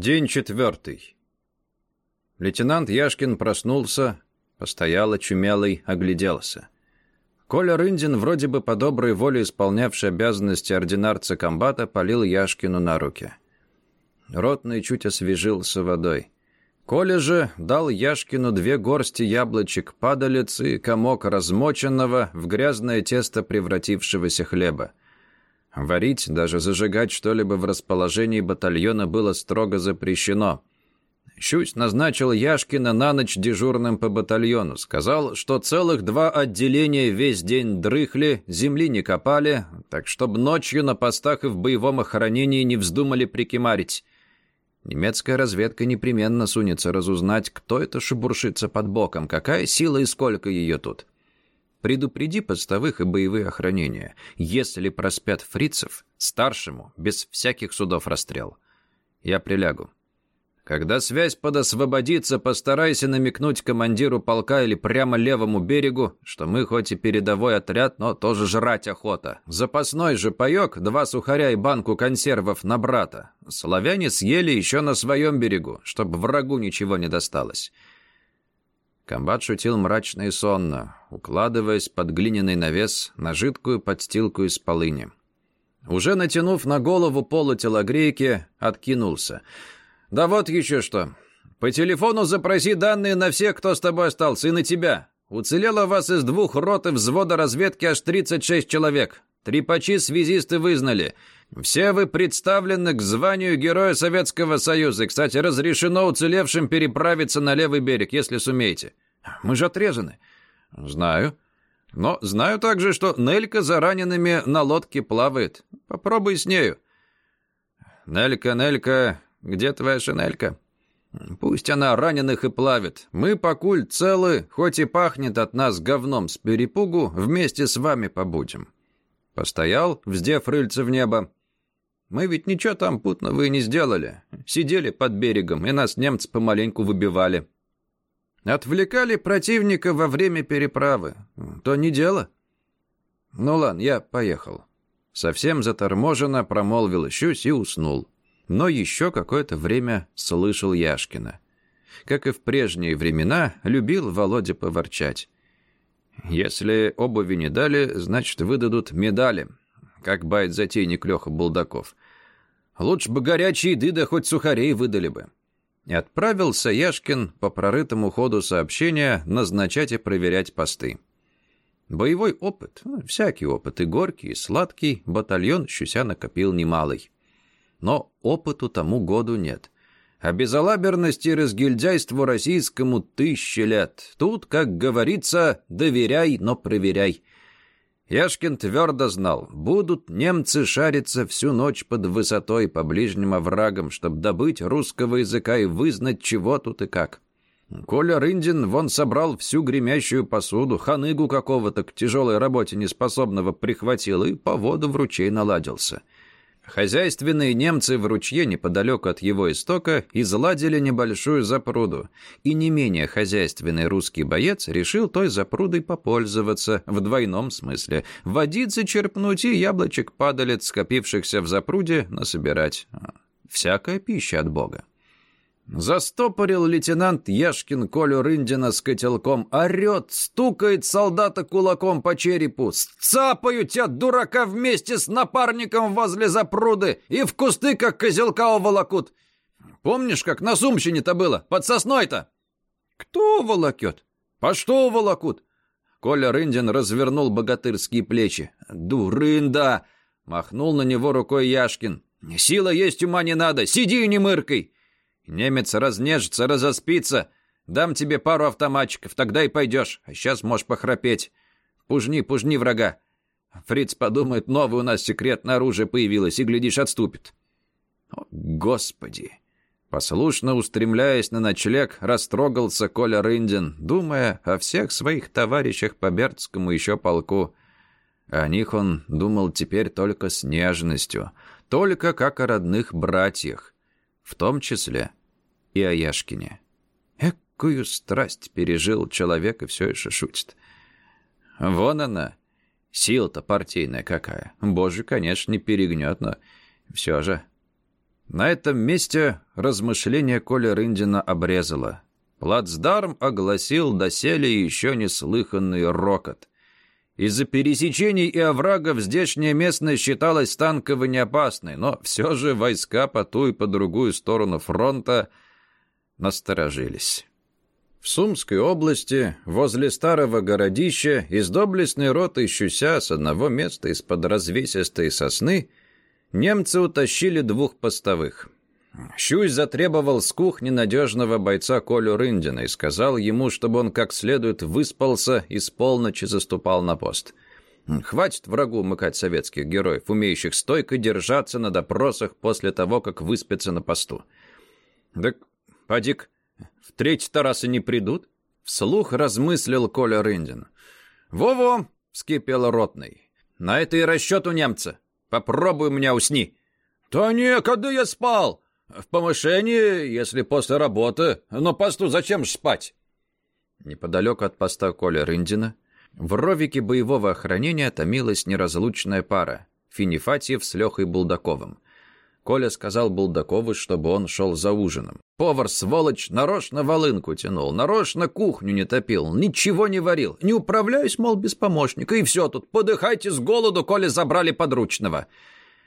День четвертый. Лейтенант Яшкин проснулся, постоял очумелый, огляделся. Коля Рындин, вроде бы по доброй воле исполнявший обязанности ординарца комбата, полил Яшкину на руки. Ротный чуть освежился водой. Коля же дал Яшкину две горсти яблочек падалец и комок размоченного в грязное тесто превратившегося хлеба. Варить, даже зажигать что-либо в расположении батальона было строго запрещено. Щусь назначил Яшкина на ночь дежурным по батальону. Сказал, что целых два отделения весь день дрыхли, земли не копали, так чтобы ночью на постах и в боевом охранении не вздумали прикимарить. Немецкая разведка непременно сунется разузнать, кто это шебуршится под боком, какая сила и сколько ее тут. Предупреди постовых и боевые охранения. Если проспят фрицев, старшему, без всяких судов расстрел. Я прилягу. Когда связь подосвободится, постарайся намекнуть командиру полка или прямо левому берегу, что мы хоть и передовой отряд, но тоже жрать охота. Запасной же паек, два сухаря и банку консервов на брата. Славяне съели еще на своем берегу, чтобы врагу ничего не досталось. Комбат шутил мрачно и сонно, укладываясь под глиняный навес на жидкую подстилку из полыни. Уже натянув на голову полутелогрейки, откинулся. «Да вот еще что. По телефону запроси данные на всех, кто с тобой остался, и на тебя. Уцелело вас из двух рот и взвода разведки аж 36 человек. Трипачи-связисты вызнали. Все вы представлены к званию Героя Советского Союза. кстати, разрешено уцелевшим переправиться на левый берег, если сумеете. Мы же отрезаны. Знаю. Но знаю также, что Нелька за ранеными на лодке плавает. Попробуй с нею. Нелька, Нелька, где твоя шинелька? Пусть она раненых и плавит. Мы, покуль, целы, хоть и пахнет от нас говном с перепугу, вместе с вами побудем. Постоял, вздев рыльце в небо. Мы ведь ничего там путного и не сделали. Сидели под берегом, и нас немцы помаленьку выбивали. Отвлекали противника во время переправы. То не дело. Ну ладно, я поехал. Совсем заторможенно промолвил щусь и уснул. Но еще какое-то время слышал Яшкина. Как и в прежние времена, любил Володя поворчать. Если обуви не дали, значит, выдадут медали как бает затейник Леха Булдаков. Лучше бы горячие еды, да хоть сухарей выдали бы. И отправился Яшкин по прорытому ходу сообщения назначать и проверять посты. Боевой опыт, ну, всякий опыт, и горький, и сладкий, батальон Щуся накопил немалый. Но опыту тому году нет. А безалаберности и разгильдяйству российскому тысячи лет. Тут, как говорится, доверяй, но проверяй. Яшкин твердо знал, будут немцы шариться всю ночь под высотой по ближним оврагам, чтобы добыть русского языка и вызнать, чего тут и как. Коля Рындин вон собрал всю гремящую посуду, ханыгу какого-то к тяжелой работе неспособного прихватил и по воду в ручей наладился. — Хозяйственные немцы в ручье неподалеку от его истока изладили небольшую запруду, и не менее хозяйственный русский боец решил той запрудой попользоваться в двойном смысле. Водицы черпнуть и яблочек падалец, скопившихся в запруде, насобирать. Всякая пища от Бога. Застопорил лейтенант Яшкин Колю Рындина с котелком. Орет, стукает солдата кулаком по черепу. «Сцапаю тебя, дурака, вместе с напарником возле запруды и в кусты, как козелка уволокут. Помнишь, как на Сумщине-то было? Под сосной-то?» «Кто волокет?» «По что волокут?» Коля Рындин развернул богатырские плечи. «Дурында!» — махнул на него рукой Яшкин. «Сила есть, ума не надо. Сиди и не мыркой!» Немец разнежится, разоспится. Дам тебе пару автоматчиков, тогда и пойдешь. А сейчас можешь похрапеть. Пужни, пужни врага. Фриц подумает, новое у нас секретное оружие появилось, и, глядишь, отступит. О, Господи! Послушно устремляясь на ночлег, растрогался Коля Рындин, думая о всех своих товарищах по Бердскому еще полку. О них он думал теперь только с нежностью, только как о родных братьях, в том числе и о Яшкине. Экую страсть пережил человек и все еще шутит. Вон она, сила-то партийная какая. Боже, конечно, не перегнет, но все же. На этом месте размышление Коля Рындина обрезало. Плацдарм огласил доселе еще неслыханный рокот. Из-за пересечений и оврагов здешняя местность считалась танково неопасной, но все же войска по ту и по другую сторону фронта насторожились. В Сумской области, возле старого городища, из доблестной роты Щуся с одного места из-под развесистой сосны немцы утащили двух постовых. Щусь затребовал с кухни надежного бойца Колю Рындина и сказал ему, чтобы он как следует выспался и с полночи заступал на пост. Хватит врагу умыкать советских героев, умеющих стойко держаться на допросах после того, как выспятся на посту. «Так, падик, в третий-то раз и не придут?» Вслух размыслил Коля Рындин. «Во-во!» — вскипел ротный. «На это и расчет у немца. Попробуй меня усни». «Да не, когда я спал!» «В помышении, если после работы. Но посту зачем ж спать?» Неподалеку от поста Коля Рындина в ровике боевого охранения томилась неразлучная пара — Финифатьев с Лехой Булдаковым. Коля сказал Булдакову, чтобы он шел за ужином. Повар, сволочь, нарочно волынку тянул, нарочно кухню не топил, ничего не варил. Не управляюсь, мол, без помощника, и все тут. Подыхайте с голоду, Коля забрали подручного.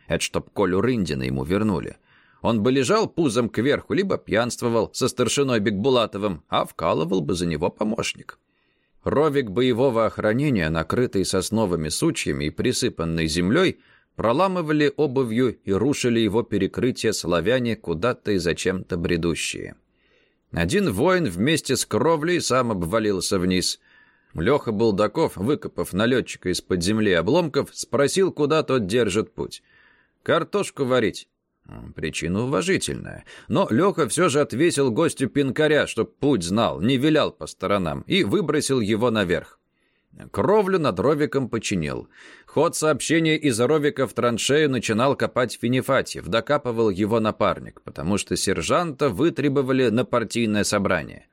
Это чтоб Колю Рындина ему вернули. Он бы лежал пузом кверху, либо пьянствовал со старшиной Бекбулатовым, а вкалывал бы за него помощник. Ровик боевого охранения, накрытый сосновыми сучьями и присыпанный землей, проламывали обувью и рушили его перекрытие славяне куда-то и зачем-то бредущие. Один воин вместе с кровлей сам обвалился вниз. Леха Булдаков, выкопав налетчика из-под земли обломков, спросил, куда тот держит путь. «Картошку варить». Причина уважительная. Но Леха все же отвесил гостю пинкаря, чтоб путь знал, не вилял по сторонам, и выбросил его наверх. Кровлю над ровиком починил. Ход сообщения из ровика в траншею начинал копать Финифатьев, докапывал его напарник, потому что сержанта вытребовали на партийное собрание.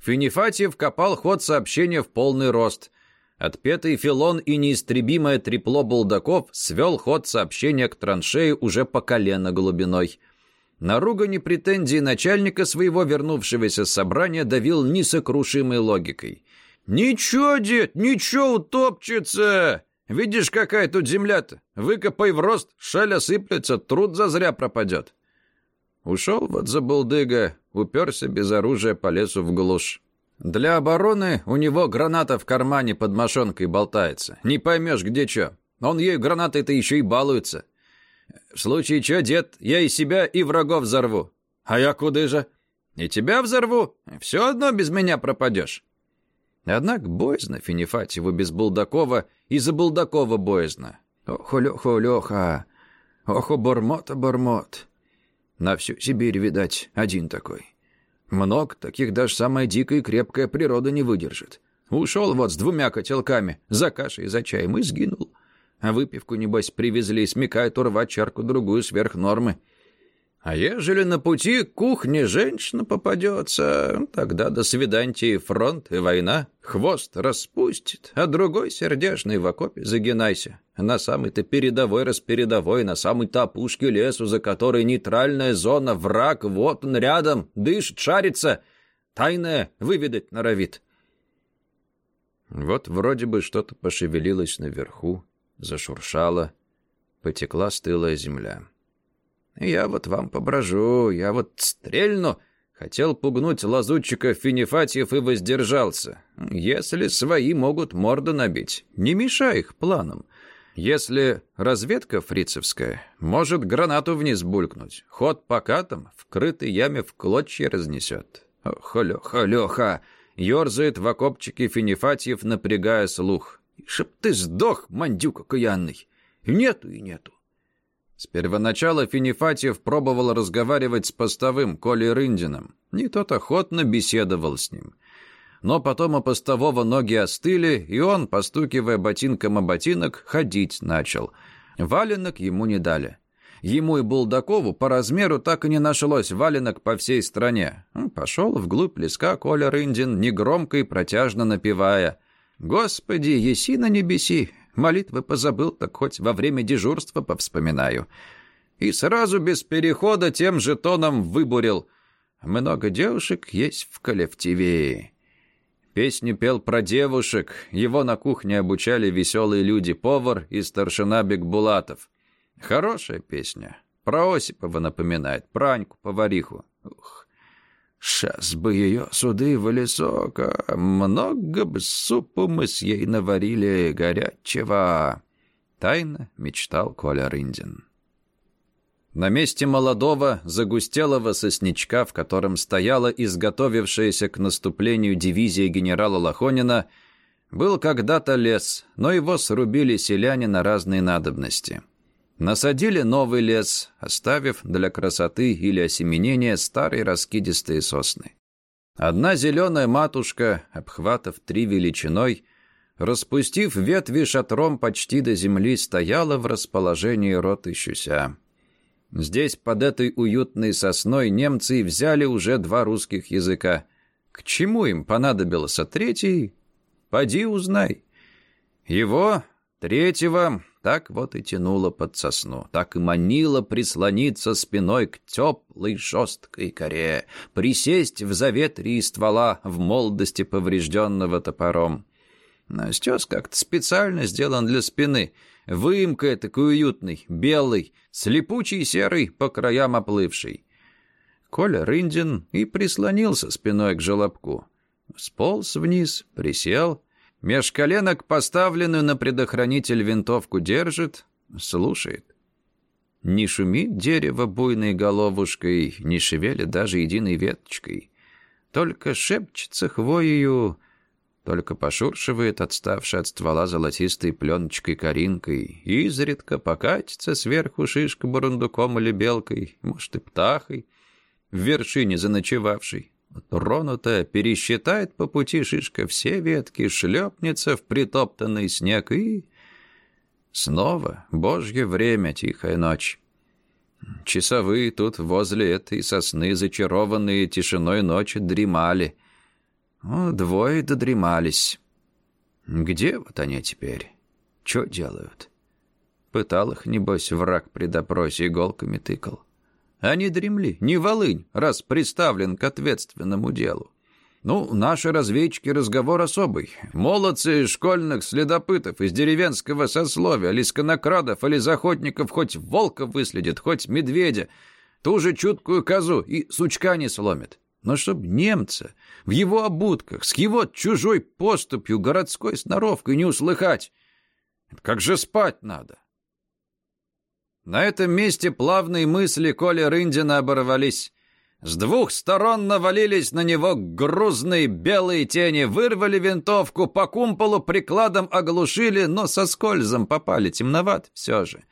Финифатьев копал ход сообщения в полный рост. Отпетый филон и неистребимое трепло булдаков свел ход сообщения к траншею уже по колено глубиной. На ругани претензии начальника своего вернувшегося собрания давил несокрушимой логикой. «Ничего, дед, ничего, утопчется! Видишь, какая тут земля-то? Выкопай в рост, шаля сыплется, труд зазря пропадет». Ушел вот за булдыга, уперся без оружия по лесу в глушь. Для обороны у него граната в кармане под мошонкой болтается. Не поймешь, где что. Он ей гранатой-то еще и балуется. В случае чё, дед, я и себя, и врагов взорву. А я куда же? И тебя взорву. Все одно без меня пропадешь. Однако боязно Финифатьеву без Булдакова и за Булдакова боязно. Ох, Леха, Леха, ох, Бормот-бормот. На всю Сибирь, видать, один такой. Много таких даже самая дикая и крепкая природа не выдержит. Ушел вот с двумя котелками, за кашей и за чаем, и сгинул. А выпивку, небось, привезли, смекает урвать чарку-другую сверх нормы. А ежели на пути к кухне женщина попадется, тогда до свиданья и фронт, и война. Хвост распустит, а другой сердешный в окопе загинайся. На самой-то передовой распередовой, на самой-то опушке лесу, за которой нейтральная зона, враг, вот он рядом, дышит, шарится. Тайное выведать норовит. Вот вроде бы что-то пошевелилось наверху, зашуршало, потекла стылая земля. Я вот вам поброжу, я вот стрельну. Хотел пугнуть лазутчика Финифатьев и воздержался. Если свои могут морду набить, не мешай их планам. Если разведка фрицевская, может гранату вниз булькнуть. Ход покатом в крытой яме в клочья разнесет. Ох, Леха, Леха! Ёрзает в окопчике Финифатьев, напрягая слух. Чтоб ты сдох, мандюк окаянный. Нету и нету. С первоначала Финифатьев пробовал разговаривать с постовым Колей Рындиным. Не тот охотно беседовал с ним. Но потом у постового ноги остыли, и он, постукивая ботинком о ботинок, ходить начал. Валенок ему не дали. Ему и Булдакову по размеру так и не нашлось валенок по всей стране. Пошел вглубь леска Коля Рындин, негромко и протяжно напевая. «Господи, еси на небеси, Молитвы позабыл, так хоть во время дежурства повспоминаю. И сразу без перехода тем же тоном выбурил. Много девушек есть в коллективе. Песню пел про девушек, его на кухне обучали веселые люди-повар и старшина Бекбулатов. Хорошая песня. Про Осипова напоминает, про Аньку-повариху. Ух, сейчас бы ее суды в лесок, а много бы супу мы с ей наварили горячего. Тайно мечтал Коля Рындин. На месте молодого, загустелого сосничка, в котором стояла изготовившаяся к наступлению дивизия генерала Лохонина, был когда-то лес, но его срубили селяне на разные надобности. Насадили новый лес, оставив для красоты или осеменения старые раскидистые сосны. Одна зеленая матушка, обхватав три величиной, распустив ветви шатром почти до земли, стояла в расположении рот ищуся. Здесь, под этой уютной сосной, немцы взяли уже два русских языка. К чему им понадобился третий? Поди узнай. Его, третьего, так вот и тянуло под сосну, так и манило прислониться спиной к теплой жесткой коре, присесть в заветрии ствола в молодости поврежденного топором. Настес как-то специально сделан для спины — Выемка такой уютный, белый, слепучий серый, по краям оплывший. Коля Рындин и прислонился спиной к желобку. Сполз вниз, присел. Меж коленок поставленную на предохранитель винтовку держит, слушает. Не шумит дерево буйной головушкой, не шевелит даже единой веточкой. Только шепчется хвоею только пошуршивает отставший от ствола золотистой пленочкой-коринкой, и изредка покатится сверху шишка бурундуком или белкой, может и птахой, в вершине заночевавшей. Тронутая пересчитает по пути шишка все ветки, шлепнется в притоптанный снег и... Снова божье время, тихая ночь. Часовые тут возле этой сосны, зачарованные тишиной ночи, дремали — о, двое додремались. Где вот они теперь? Что делают? Пытал их, небось, враг при допросе иголками тыкал. Они дремли, не волынь, раз приставлен к ответственному делу. Ну, наши разведчики разговор особый. Молодцы школьных следопытов из деревенского сословия, или сконокрадов, или охотников хоть волка выследит, хоть медведя, ту же чуткую козу и сучка не сломит. Но чтоб немца в его обутках, с его чужой поступью, городской сноровкой не услыхать, как же спать надо? На этом месте плавные мысли Коли Рындина оборвались. С двух сторон навалились на него грузные белые тени, вырвали винтовку, по кумполу прикладом оглушили, но со скользом попали, темноват все же.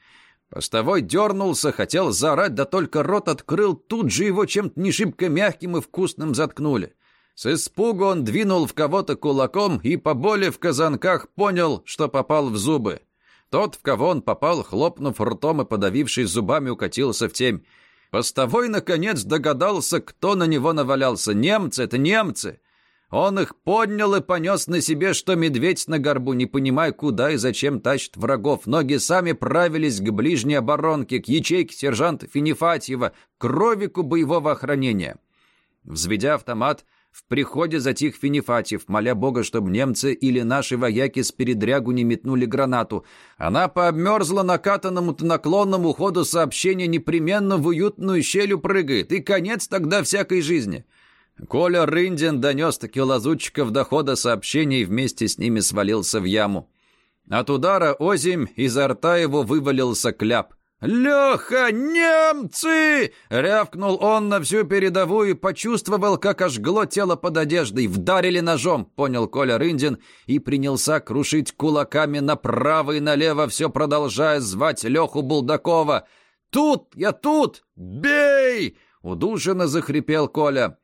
Постовой дернулся, хотел заорать, да только рот открыл, тут же его чем-то не шибко мягким и вкусным заткнули. С испугу он двинул в кого-то кулаком и по боли в казанках понял, что попал в зубы. Тот, в кого он попал, хлопнув ртом и подавившись зубами, укатился в темь. Постовой, наконец, догадался, кто на него навалялся. Немцы — это немцы! Он их поднял и понес на себе, что медведь на горбу, не понимая, куда и зачем тащит врагов. Ноги сами правились к ближней оборонке, к ячейке сержанта Финифатьева, к ровику боевого охранения. Взведя автомат, в приходе затих Финифатьев, моля Бога, чтобы немцы или наши вояки с передрягу не метнули гранату. Она пообмерзла накатанному-то наклонному ходу сообщения непременно в уютную щель прыгает, и конец тогда всякой жизни. Коля Рындин донес-таки лазутчиков дохода сообщений и вместе с ними свалился в яму. От удара озимь изо рта его вывалился кляп. «Леха, немцы!» — рявкнул он на всю передовую и почувствовал, как ожгло тело под одеждой. «Вдарили ножом», — понял Коля Рындин, и принялся крушить кулаками направо и налево, все продолжая звать Леху Булдакова. «Тут! Я тут! Бей!» — удушенно захрипел Коля.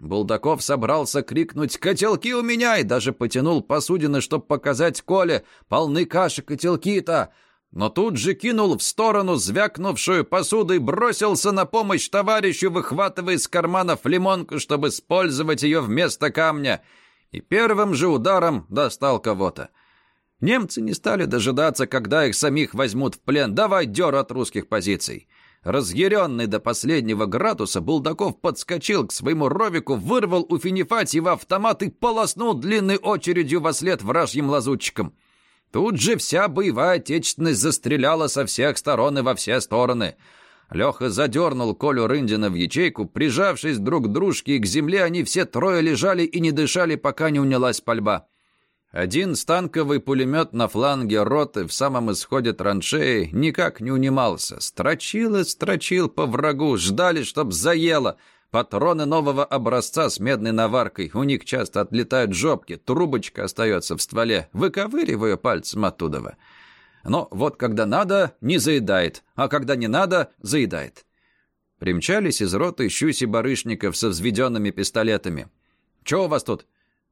Булдаков собрался крикнуть «Котелки у меня!» и даже потянул посудины, чтобы показать Коле. «Полны каши котелки-то!» Но тут же кинул в сторону звякнувшую посуду и бросился на помощь товарищу, выхватывая из карманов лимонку, чтобы использовать ее вместо камня. И первым же ударом достал кого-то. Немцы не стали дожидаться, когда их самих возьмут в плен. Давай дёр от русских позиций. Разъяренный до последнего градуса, Булдаков подскочил к своему ровику, вырвал у Финифатьева автомат и полоснул длинной очередью во след вражьим лазутчикам. Тут же вся боевая отечественность застреляла со всех сторон и во все стороны. Леха задернул Колю Рындина в ячейку. Прижавшись друг к дружке и к земле, они все трое лежали и не дышали, пока не унялась пальба. Один станковый пулемет на фланге роты в самом исходе траншеи никак не унимался. Строчил и строчил по врагу, ждали, чтоб заело. Патроны нового образца с медной наваркой. У них часто отлетают жопки, трубочка остается в стволе. Выковыриваю пальцем оттуда. Но вот когда надо, не заедает, а когда не надо, заедает. Примчались из роты щуси барышников со взведенными пистолетами. «Чё у вас тут?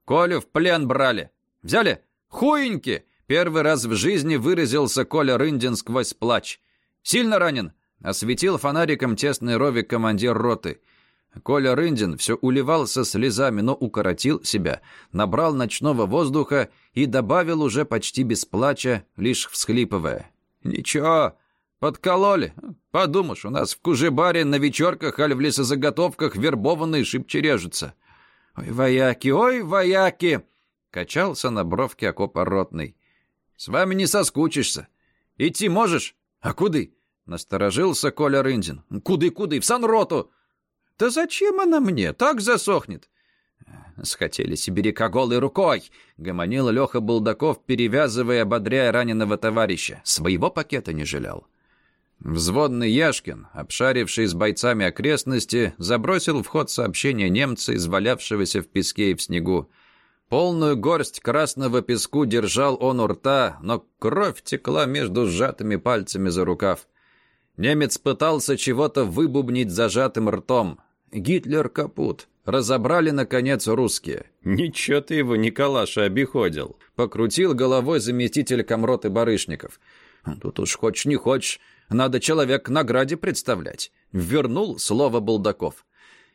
Колю в плен брали!» Взяли? Хуеньки!» Первый раз в жизни выразился Коля Рындин сквозь плач. «Сильно ранен?» Осветил фонариком тесный ровик командир роты. Коля Рындин все уливался слезами, но укоротил себя, набрал ночного воздуха и добавил уже почти без плача, лишь всхлипывая. «Ничего, подкололи. Подумаешь, у нас в Кужебаре на вечерках аль в лесозаготовках вербованные шибче режутся. Ой, вояки, ой, вояки!» Качался на бровке окопа ротный. «С вами не соскучишься. Идти можешь? А куды?» Насторожился Коля Рындин. «Куды-куды? В санроту!» «Да зачем она мне? Так засохнет!» «Схотели сибиряка голой рукой!» — гомонил Леха Булдаков, перевязывая и ободряя раненого товарища. Своего пакета не жалел. Взводный Яшкин, обшаривший с бойцами окрестности, забросил в ход сообщение немца, извалявшегося в песке и в снегу. Полную горсть красного песку держал он у рта, но кровь текла между сжатыми пальцами за рукав. Немец пытался чего-то выбубнить зажатым ртом. Гитлер капут. Разобрали, наконец, русские. «Ничего ты его, Николаша, обиходил!» Покрутил головой заместитель комроты Барышников. «Тут уж хочешь не хочешь, надо человек к награде представлять». Вернул слово Булдаков.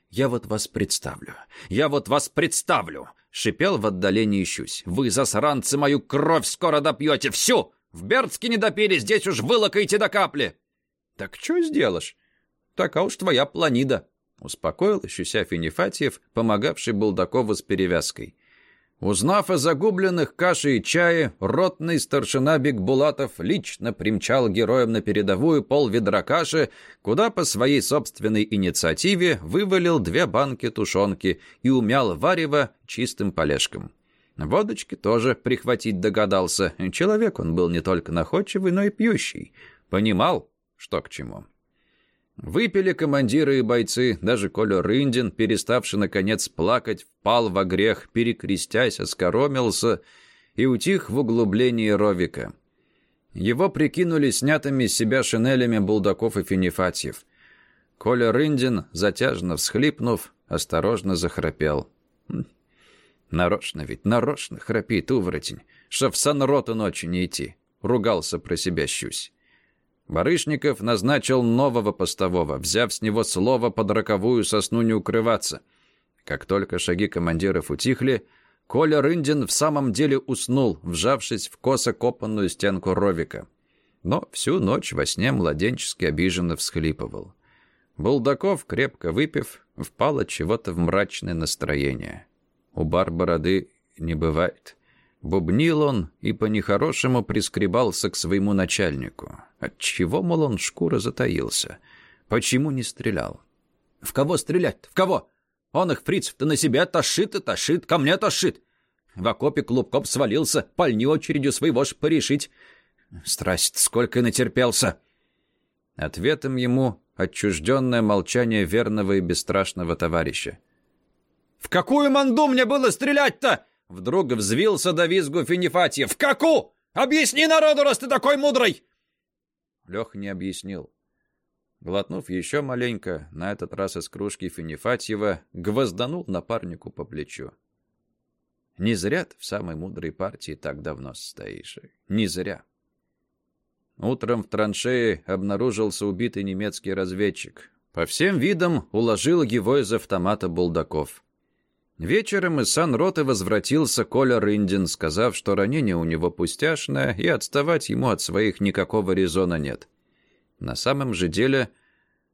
«Я вот вас представлю. Я вот вас представлю!» Шипел в отдалении щусь. «Вы, засранцы, мою кровь скоро допьете! Всю! В Бердске не допили, здесь уж вылокаете до капли!» «Так что сделаешь? Такая уж твоя планида!» Успокоил щуся Финифатьев, помогавший Булдакову с перевязкой. Узнав о загубленных каше и чае, ротный старшина Бекбулатов лично примчал героям на передовую пол ведра каши, куда по своей собственной инициативе вывалил две банки тушенки и умял варево чистым полежком. Водочки тоже прихватить догадался. Человек он был не только находчивый, но и пьющий. Понимал, что к чему. Выпили командиры и бойцы, даже Коля Рындин, переставший, наконец, плакать, впал во грех, перекрестясь, оскоромился и утих в углублении ровика. Его прикинули снятыми с себя шинелями Булдаков и Финифатьев. Коля Рындин, затяжно всхлипнув, осторожно захрапел. Хм, нарочно ведь, нарочно храпит увратень, что в санроту ночью не идти. Ругался про себя щусь. Барышников назначил нового постового, взяв с него слово под роковую сосну не укрываться. Как только шаги командиров утихли, Коля Рындин в самом деле уснул, вжавшись в косо копанную стенку ровика. Но всю ночь во сне младенчески обиженно всхлипывал. Булдаков, крепко выпив, впал от чего-то в мрачное настроение. У бар бороды не бывает. Бубнил он и по-нехорошему прискребался к своему начальнику. Отчего, мол, он шкура затаился? Почему не стрелял? «В кого стрелять? В кого? Он их, фрицев-то, на себя тащит и тащит, ко мне тащит. В окопе клубкоп свалился, пальни очередью своего ж порешить. Страсть, сколько натерпелся!» Ответом ему отчужденное молчание верного и бесстрашного товарища. «В какую манду мне было стрелять-то?» Вдруг взвился до визгу Финифатьев. «В какую? Объясни народу, раз ты такой мудрый!» Лех не объяснил. Глотнув еще маленько, на этот раз из кружки Финифатьева, гвозданул напарнику по плечу. Не зря ты в самой мудрой партии так давно стоишь. Не зря. Утром в траншее обнаружился убитый немецкий разведчик. По всем видам уложил его из автомата Булдаков. Вечером из санроты возвратился Коля Рындин, сказав, что ранение у него пустяшное, и отставать ему от своих никакого резона нет. На самом же деле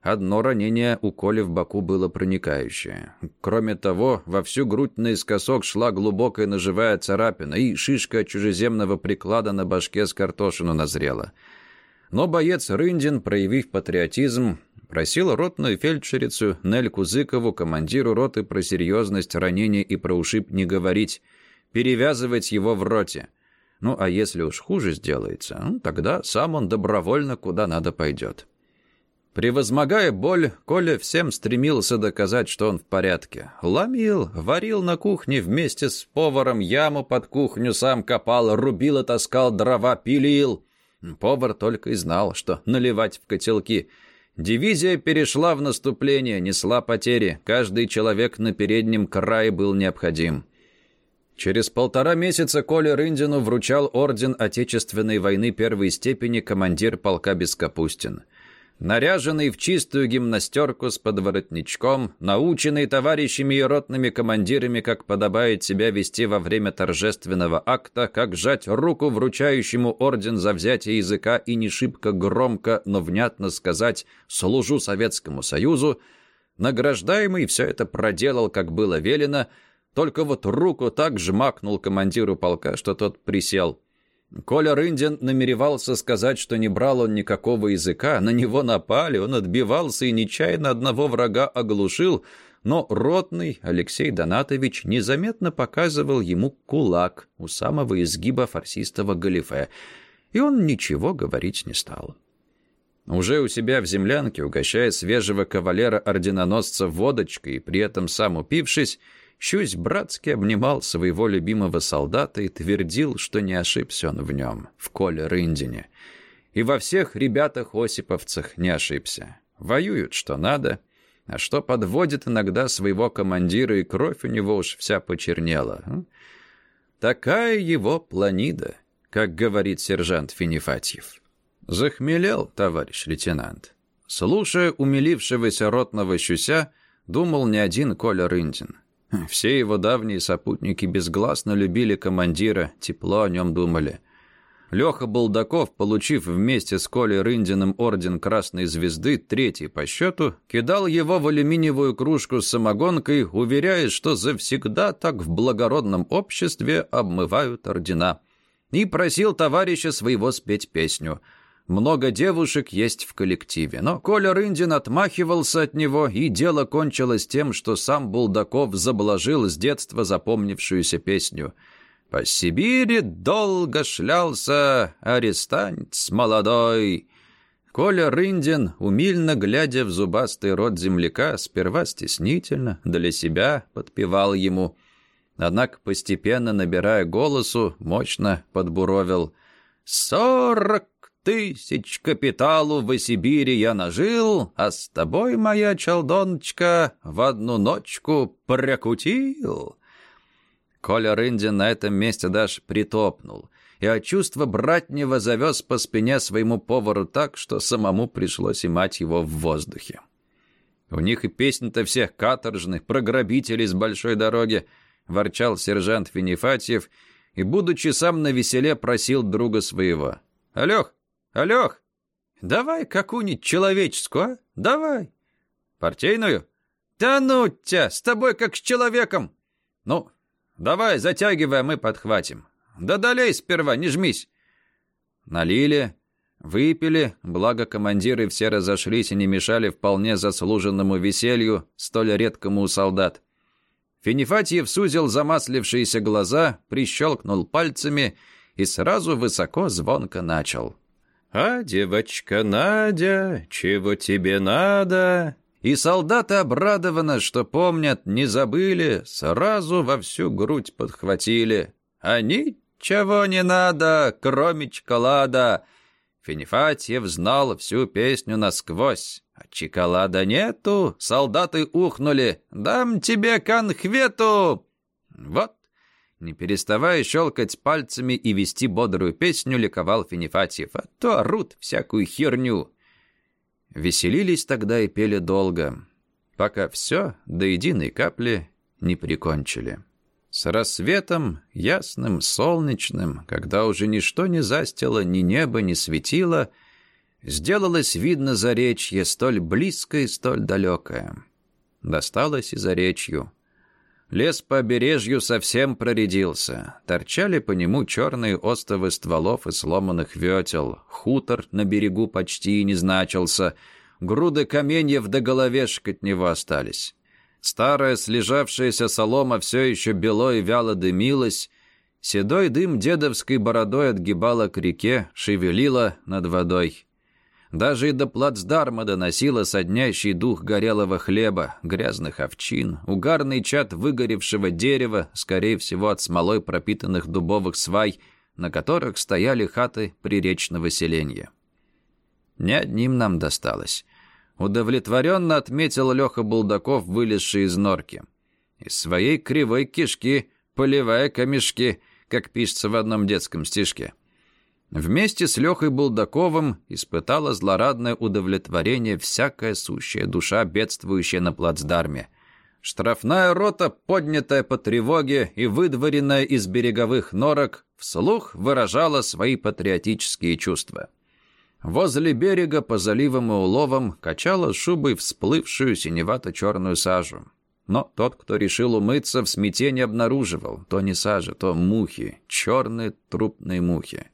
одно ранение у Коли в боку было проникающее. Кроме того, во всю грудь наискосок шла глубокая ножевая царапина, и шишка чужеземного приклада на башке с картошину назрела. Но боец Рындин, проявив патриотизм, просил ротную фельдшерицу Нельку Зыкову, командиру роты, про серьезность ранения и про ушиб не говорить, перевязывать его в роте. Ну, а если уж хуже сделается, ну, тогда сам он добровольно куда надо пойдет. Превозмогая боль, Коля всем стремился доказать, что он в порядке. Ломил, варил на кухне вместе с поваром, яму под кухню сам копал, рубил и таскал дрова, пилил. Повар только и знал, что наливать в котелки. Дивизия перешла в наступление, несла потери. Каждый человек на переднем крае был необходим. Через полтора месяца Коля Рындину вручал орден Отечественной войны первой степени командир полка Бескапустин. Наряженный в чистую гимнастерку с подворотничком, наученный товарищами и ротными командирами, как подобает себя вести во время торжественного акта, как жать руку вручающему орден за взятие языка и не шибко громко, но внятно сказать «служу Советскому Союзу», награждаемый все это проделал, как было велено, только вот руку так жмакнул командиру полка, что тот присел. Коля Рындин намеревался сказать, что не брал он никакого языка, на него напали, он отбивался и нечаянно одного врага оглушил, но ротный Алексей Донатович незаметно показывал ему кулак у самого изгиба фарсистого галифе, и он ничего говорить не стал. Уже у себя в землянке, угощая свежего кавалера-орденоносца водочкой и при этом сам упившись, Щусь братски обнимал своего любимого солдата и твердил, что не ошибся он в нем, в Коле Рындине. И во всех ребятах-осиповцах не ошибся. Воюют, что надо, а что подводит иногда своего командира, и кровь у него уж вся почернела. Такая его планида, как говорит сержант Финифатьев. Захмелел, товарищ лейтенант. Слушая умилившегося ротного щуся, думал не один Коля Рындин. Все его давние сопутники безгласно любили командира, тепло о нем думали. Леха Булдаков, получив вместе с Колей Рындиным орден Красной Звезды, третий по счету, кидал его в алюминиевую кружку с самогонкой, уверяя, что завсегда так в благородном обществе обмывают ордена. И просил товарища своего спеть песню – много девушек есть в коллективе. Но Коля Рындин отмахивался от него, и дело кончилось тем, что сам Булдаков заблажил с детства запомнившуюся песню. «По Сибири долго шлялся арестанец молодой». Коля Рындин, умильно глядя в зубастый рот земляка, сперва стеснительно, для себя подпевал ему. Однако, постепенно набирая голосу, мощно подбуровил «Сорок тысяч капиталу в Сибири я нажил, а с тобой, моя челдоночка, в одну ночку прокутил». Коля Рындин на этом месте даже притопнул, и от чувства братнего завез по спине своему повару так, что самому пришлось имать его в воздухе. У них и песни-то всех каторжных, про грабителей с большой дороги, ворчал сержант Финифатьев, и, будучи сам на веселе, просил друга своего. «Алёх, Алёх, давай какую-нибудь человеческую, а? Давай. Партийную? Да ну тебя, с тобой как с человеком. Ну, давай, затягивай, мы подхватим. Да долей сперва, не жмись. Налили, выпили, благо командиры все разошлись и не мешали вполне заслуженному веселью, столь редкому у солдат. Финифатьев сузил замаслившиеся глаза, прищелкнул пальцами и сразу высоко звонко начал. «А, девочка Надя, чего тебе надо?» И солдаты обрадованы, что помнят, не забыли, сразу во всю грудь подхватили. «А ничего не надо, кроме чоколада!» Финифатьев знал всю песню насквозь. А чоколада нету, солдаты ухнули. «Дам тебе конхвету!» Вот не переставая щелкать пальцами и вести бодрую песню, ликовал Финифатьев, а то орут всякую херню. Веселились тогда и пели долго, пока все до единой капли не прикончили. С рассветом, ясным, солнечным, когда уже ничто не застило, ни небо, ни светило, Сделалось видно заречье, столь близкое и столь далекое. Досталось и заречью. Лес по побережью совсем проредился. Торчали по нему черные остовы стволов и сломанных ветел. Хутор на берегу почти и не значился. Груды каменьев до головешек от него остались. Старая слежавшаяся солома все еще бело и вяло дымилась. Седой дым дедовской бородой отгибала к реке, шевелила над водой. Даже и до плацдарма доносило соднящий дух горелого хлеба, грязных овчин, угарный чад выгоревшего дерева, скорее всего от смолой пропитанных дубовых свай, на которых стояли хаты приречного селения. Не одним нам досталось. Удовлетворенно отметил Леха Булдаков, вылезший из норки. Из своей кривой кишки, поливая камешки, как пишется в одном детском стишке. Вместе с Лехой Булдаковым испытала злорадное удовлетворение всякая сущая душа, бедствующая на плацдарме. Штрафная рота, поднятая по тревоге и выдворенная из береговых норок, вслух выражала свои патриотические чувства. Возле берега по заливам и уловам качала шубой всплывшую синевато-черную сажу. Но тот, кто решил умыться, в смятении обнаруживал то не сажа, то мухи, черные трупные мухи.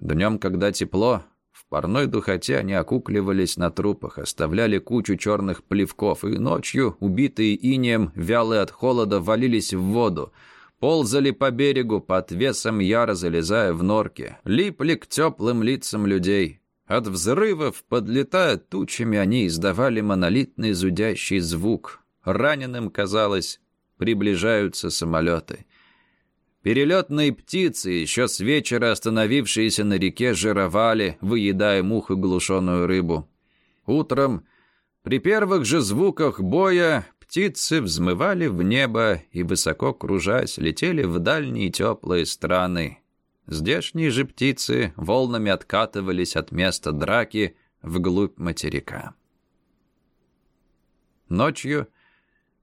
Днем, когда тепло, в парной духоте они окукливались на трупах, оставляли кучу черных плевков, и ночью, убитые инеем, вялые от холода, валились в воду, ползали по берегу, под весом яро залезая в норки, липли к теплым лицам людей. От взрывов, подлетая тучами, они издавали монолитный зудящий звук. Раненым, казалось, приближаются самолеты. Перелетные птицы, еще с вечера остановившиеся на реке, жировали, выедая мух и глушеную рыбу. Утром, при первых же звуках боя, птицы взмывали в небо и, высоко кружась, летели в дальние теплые страны. Здешние же птицы волнами откатывались от места драки вглубь материка. Ночью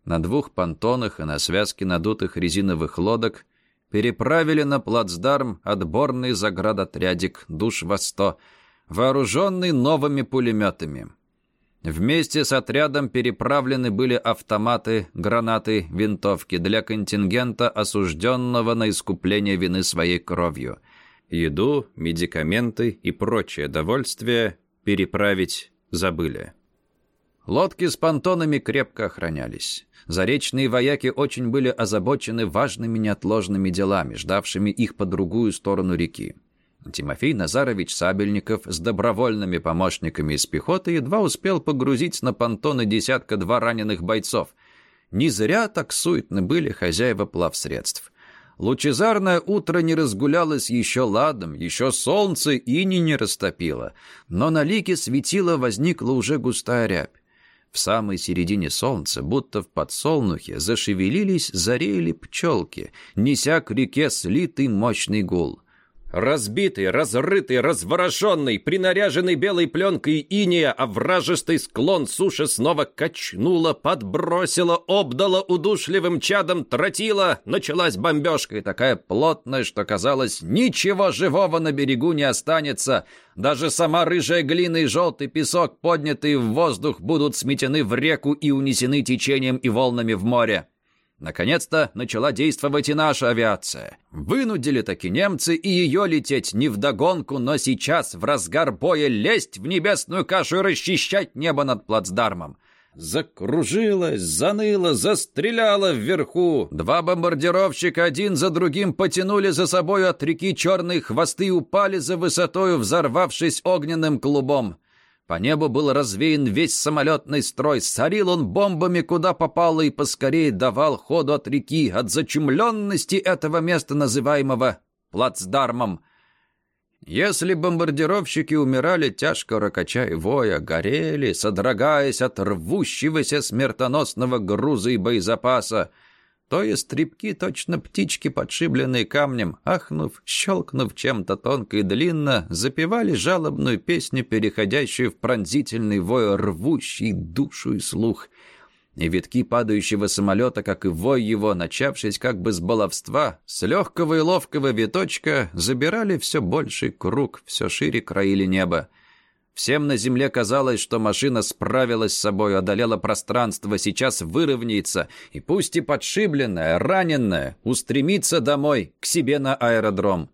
на двух понтонах и на связке надутых резиновых лодок переправили на плацдарм отборный заградотрядик душ во сто, вооруженный новыми пулеметами. Вместе с отрядом переправлены были автоматы, гранаты, винтовки для контингента, осужденного на искупление вины своей кровью. Еду, медикаменты и прочее довольствие переправить забыли. Лодки с понтонами крепко охранялись. Заречные вояки очень были озабочены важными неотложными делами, ждавшими их по другую сторону реки. Тимофей Назарович Сабельников с добровольными помощниками из пехоты едва успел погрузить на понтоны десятка-два раненых бойцов. Не зря так суетны были хозяева плавсредств. Лучезарное утро не разгулялось еще ладом, еще солнце и не растопило, но на лике светила возникла уже густая рябь. В самой середине солнца, будто в подсолнухе, зашевелились, зареяли пчелки, неся к реке слитый мощный гул. Разбитый, разрытый, разворошенный, принаряженный белой пленкой иния, а вражистый склон суши снова качнуло, подбросило, обдало удушливым чадом, тротило. Началась бомбежка, и такая плотная, что, казалось, ничего живого на берегу не останется. Даже сама рыжая глина и желтый песок, поднятые в воздух, будут сметены в реку и унесены течением и волнами в море. Наконец-то начала действовать и наша авиация. Вынудили таки немцы и ее лететь не вдогонку, но сейчас, в разгар боя, лезть в небесную кашу и расчищать небо над плацдармом. Закружилась, заныла, застреляла вверху. Два бомбардировщика один за другим потянули за собой от реки черные хвосты и упали за высотою, взорвавшись огненным клубом. По небу был развеян весь самолетный строй, сорил он бомбами куда попало и поскорее давал ходу от реки, от зачумленности этого места, называемого плацдармом. Если бомбардировщики умирали тяжко ракача и воя, горели, содрогаясь от рвущегося смертоносного груза и боезапаса, то и стрибки, точно птички, подшибленные камнем, ахнув, щелкнув чем-то тонко и длинно, запевали жалобную песню, переходящую в пронзительный вой, рвущий душу и слух. И витки падающего самолета, как и вой его, начавшись как бы с баловства, с легкого и ловкого виточка, забирали все больший круг, все шире краили небо. Всем на земле казалось, что машина справилась с собой, одолела пространство, сейчас выровняется, и пусть и подшибленная, раненная, устремится домой, к себе на аэродром.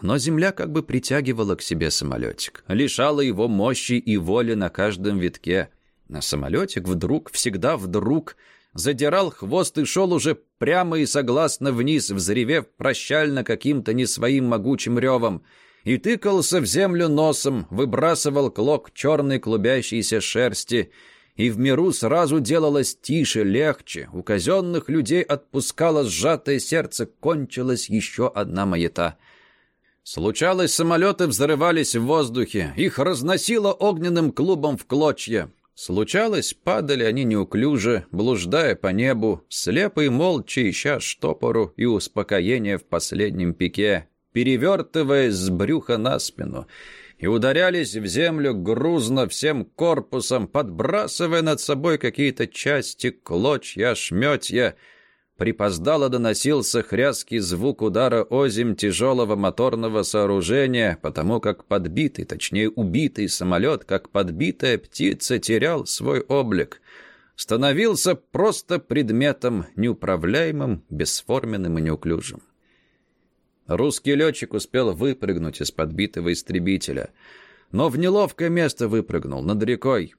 Но земля как бы притягивала к себе самолетик, лишала его мощи и воли на каждом витке. На самолетик вдруг, всегда вдруг, задирал хвост и шел уже прямо и согласно вниз, взревев прощально каким-то не своим могучим ревом — и тыкался в землю носом, выбрасывал клок черной клубящейся шерсти, и в миру сразу делалось тише, легче. У казенных людей отпускало сжатое сердце, кончилась еще одна маята. Случалось, самолеты взрывались в воздухе, их разносило огненным клубом в клочья. Случалось, падали они неуклюже, блуждая по небу, слепо и молча ища штопору и успокоение в последнем пике, перевертываясь с брюха на спину, и ударялись в землю грузно всем корпусом, подбрасывая над собой какие-то части, клочья, ошметья. Припоздало доносился хряский звук удара озим тяжелого моторного сооружения, потому как подбитый, точнее убитый самолет, как подбитая птица, терял свой облик становился просто предметом неуправляемым, бесформенным и неуклюжим. Русский летчик успел выпрыгнуть из подбитого истребителя, но в неловкое место выпрыгнул, над рекой.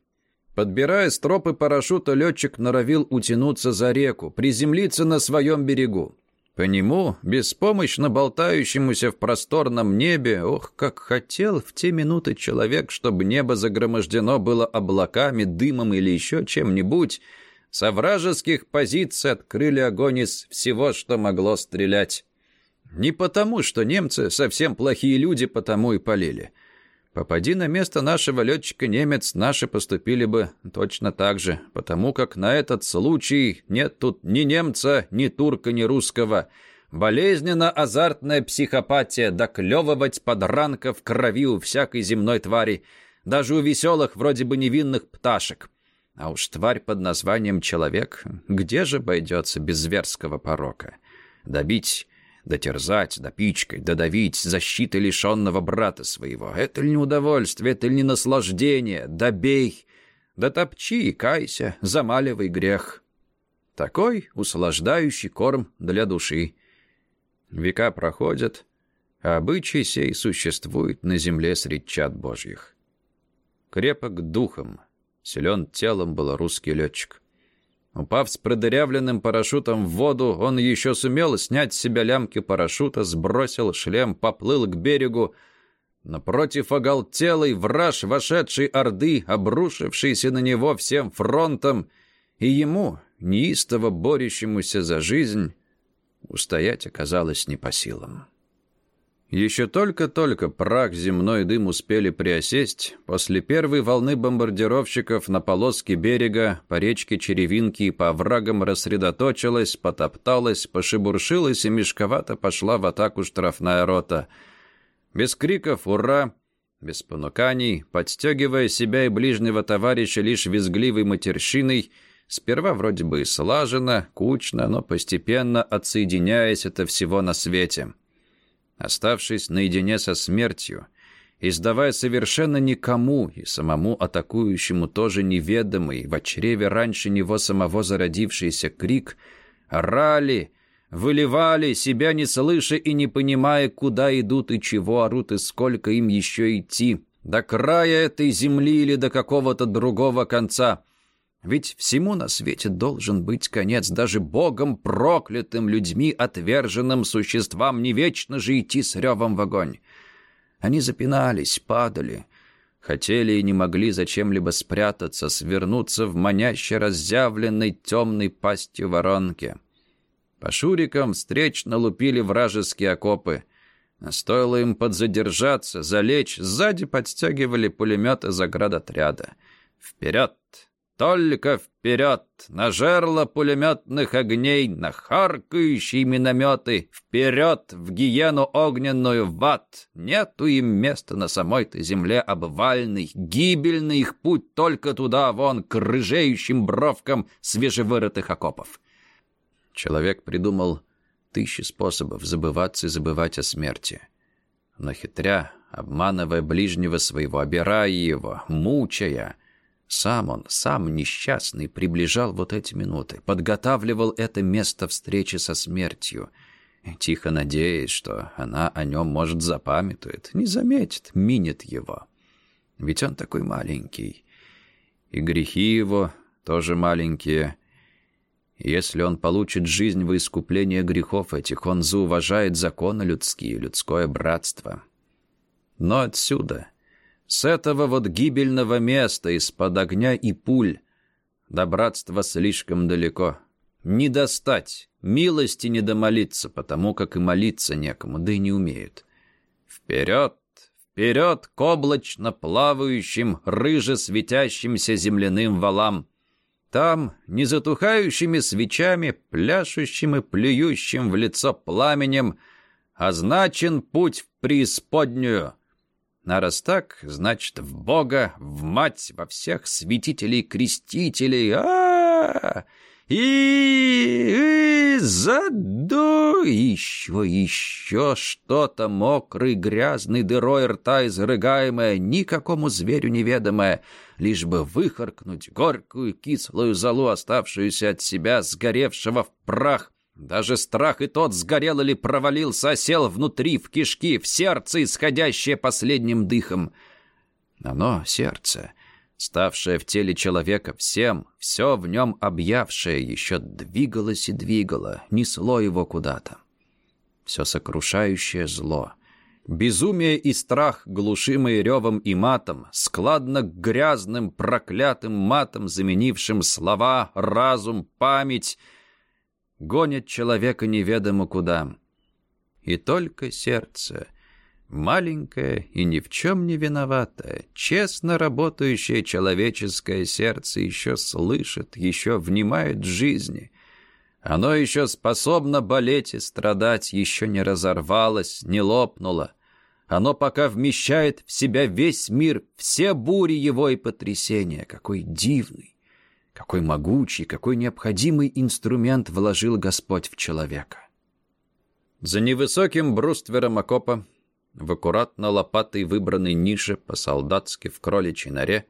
Подбирая стропы парашюта, летчик норовил утянуться за реку, приземлиться на своем берегу. По нему, беспомощно болтающемуся в просторном небе, ох, как хотел в те минуты человек, чтобы небо загромождено было облаками, дымом или еще чем-нибудь, со вражеских позиций открыли огонь из всего, что могло стрелять. Не потому, что немцы совсем плохие люди, потому и полили. Попади на место нашего летчика немец, наши поступили бы точно так же, потому как на этот случай нет тут ни немца, ни турка, ни русского. Болезненно азартная психопатия, доклевывать подранка в крови у всякой земной твари, даже у веселых, вроде бы невинных пташек. А уж тварь под названием человек, где же обойдется без зверского порока? Добить дотерзать, допичкать, додавить защиты лишенного брата своего. Это ли не удовольствие, это ли не наслаждение? Добей, дотопчи и кайся, замаливай грех. Такой услаждающий корм для души. Века проходят, а обычай сей существует на земле среди чад божьих. Крепок духом, силен телом был русский летчик. Упав с продырявленным парашютом в воду, он еще сумел снять с себя лямки парашюта, сбросил шлем, поплыл к берегу. Напротив оголтелый враж вошедшей орды, обрушившийся на него всем фронтом, и ему, неистово борющемуся за жизнь, устоять оказалось не по силам. Еще только-только прах, земной дым успели приосесть, после первой волны бомбардировщиков на полоске берега по речке Черевинки и по оврагам рассредоточилась, потопталась, пошебуршилась и мешковато пошла в атаку штрафная рота. Без криков «Ура!», без понуканий, подстегивая себя и ближнего товарища лишь визгливой матерщиной, сперва вроде бы и слаженно, кучно, но постепенно отсоединяясь от всего на свете – оставшись наедине со смертью, издавая совершенно никому и самому атакующему тоже неведомый, в чреве раньше него самого зародившийся крик, орали, выливали, себя не слыша и не понимая, куда идут и чего орут и сколько им еще идти, до края этой земли или до какого-то другого конца — ведь всему на свете должен быть конец, даже богом проклятым людьми, отверженным существам, не вечно же идти с ревом в огонь. Они запинались, падали, хотели и не могли зачем-либо спрятаться, свернуться в маняще разъявленной темной пастью воронки. По шурикам встречно лупили вражеские окопы. Стоило им подзадержаться, залечь, сзади подстегивали пулеметы заградотряда. «Вперед!» Только вперед, на жерло пулеметных огней, на харкающие минометы, вперед в гиену огненную в ад. Нету им места на самой-то земле обвальный, гибельный их путь только туда, вон, к рыжеющим бровкам свежевырытых окопов. Человек придумал тысячи способов забываться и забывать о смерти. Но хитря, обманывая ближнего своего, обирая его, мучая. Сам он, сам несчастный, приближал вот эти минуты, подготавливал это место встречи со смертью, тихо надеясь, что она о нем, может, запамятует, не заметит, минет его. Ведь он такой маленький, и грехи его тоже маленькие. Если он получит жизнь во искупление грехов этих, он зауважает законы людские, людское братство. Но отсюда, с этого вот гибельного места, из-под огня и пуль, до братства слишком далеко. Не достать, милости не домолиться, потому как и молиться некому, да и не умеют. Вперед, вперед к облачно плавающим, рыже светящимся земляным валам. Там, незатухающими свечами, пляшущим и плюющим в лицо пламенем, означен путь в преисподнюю. А раз так, значит, в Бога, в Мать, во всех святителей-крестителей. а! И, и заду еще, еще что-то мокрый, грязный дырой рта изрыгаемое, никакому зверю неведомое, лишь бы выхаркнуть горькую кислую золу, оставшуюся от себя, сгоревшего в прах. Даже страх и тот сгорел или провалился, осел внутри, в кишки, в сердце, исходящее последним дыхом. Оно, сердце, ставшее в теле человека всем, все в нем объявшее, еще двигалось и двигало, несло его куда-то. Все сокрушающее зло. Безумие и страх, глушимые ревом и матом, складно грязным, проклятым матом, заменившим слова, разум, память, гонят человека неведомо куда. И только сердце — Маленькое и ни в чем не виноватое, честно работающее человеческое сердце еще слышит, еще внимает жизни. Оно еще способно болеть и страдать, еще не разорвалось, не лопнуло. Оно пока вмещает в себя весь мир, все бури его и потрясения. Какой дивный, какой могучий, какой необходимый инструмент вложил Господь в человека. За невысоким бруствером окопа в аккуратно лопатой выбранной нише по-солдатски в кроличьей норе,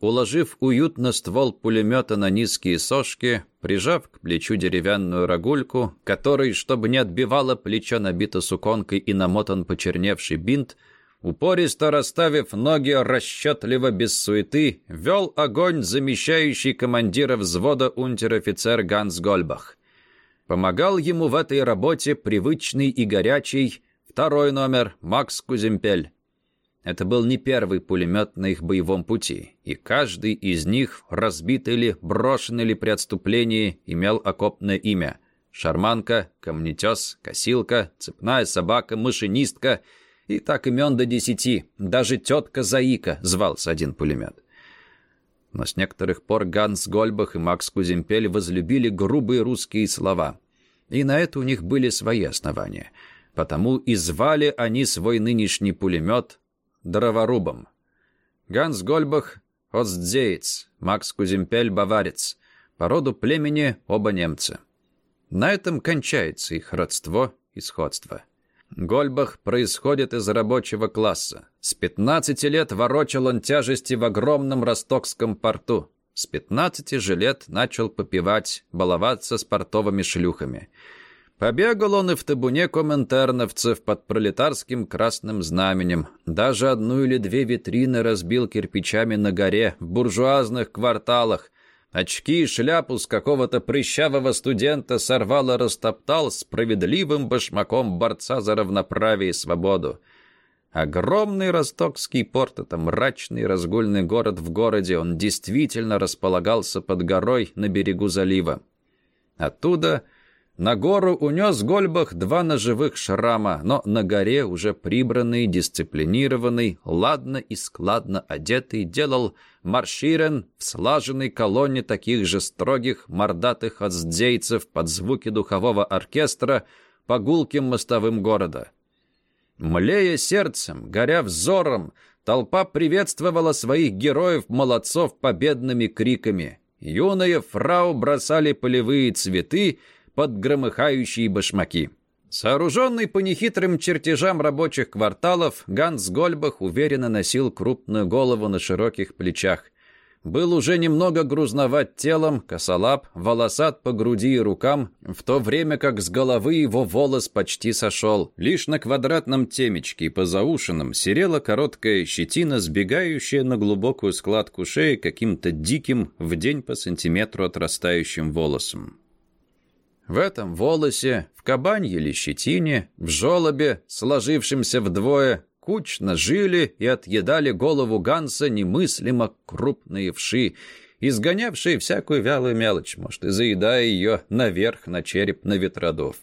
уложив уютно ствол пулемета на низкие сошки, прижав к плечу деревянную рогульку, которой, чтобы не отбивало плечо, набито суконкой и намотан почерневший бинт, упористо расставив ноги расчетливо без суеты, вел огонь замещающий командира взвода унтер-офицер Ганс Гольбах. Помогал ему в этой работе привычный и горячий, Второй номер — Макс Куземпель. Это был не первый пулемет на их боевом пути, и каждый из них, разбит или брошен или при отступлении, имел окопное имя. Шарманка, камнетес, косилка, цепная собака, машинистка и так имен до десяти. Даже тетка Заика звался один пулемет. Но с некоторых пор Ганс Гольбах и Макс Куземпель возлюбили грубые русские слова. И на это у них были свои основания — Потому и звали они свой нынешний пулемет дроворубом. Ганс Гольбах — Остдзеец, Макс Куземпель — баварец. По роду племени оба немцы. На этом кончается их родство и сходство. Гольбах происходит из рабочего класса. С 15 лет ворочал он тяжести в огромном ростокском порту. С 15 же лет начал попивать, баловаться с портовыми шлюхами — Побегал он и в табуне коминтерновцев под пролетарским красным знаменем. Даже одну или две витрины разбил кирпичами на горе, в буржуазных кварталах. Очки и шляпу с какого-то прыщавого студента сорвал и растоптал справедливым башмаком борца за равноправие и свободу. Огромный ростокский порт — это мрачный разгульный город в городе. Он действительно располагался под горой на берегу залива. Оттуда на гору унес Гольбах два ножевых шрама, но на горе уже прибранный, дисциплинированный, ладно и складно одетый, делал марширен в слаженной колонне таких же строгих, мордатых отздейцев под звуки духового оркестра по гулким мостовым города. Млея сердцем, горя взором, толпа приветствовала своих героев-молодцов победными криками. Юные фрау бросали полевые цветы, под громыхающие башмаки. Сооруженный по нехитрым чертежам рабочих кварталов, Ганс Гольбах уверенно носил крупную голову на широких плечах. Был уже немного грузноват телом, косолап, волосат по груди и рукам, в то время как с головы его волос почти сошел. Лишь на квадратном темечке по заушинам серела короткая щетина, сбегающая на глубокую складку шеи каким-то диким в день по сантиметру отрастающим волосом. В этом волосе, в кабанье или щетине, в жолобе, сложившемся вдвое, кучно жили и отъедали голову Ганса немыслимо крупные вши, изгонявшие всякую вялую мелочь, может, и заедая ее наверх на череп на ветродов.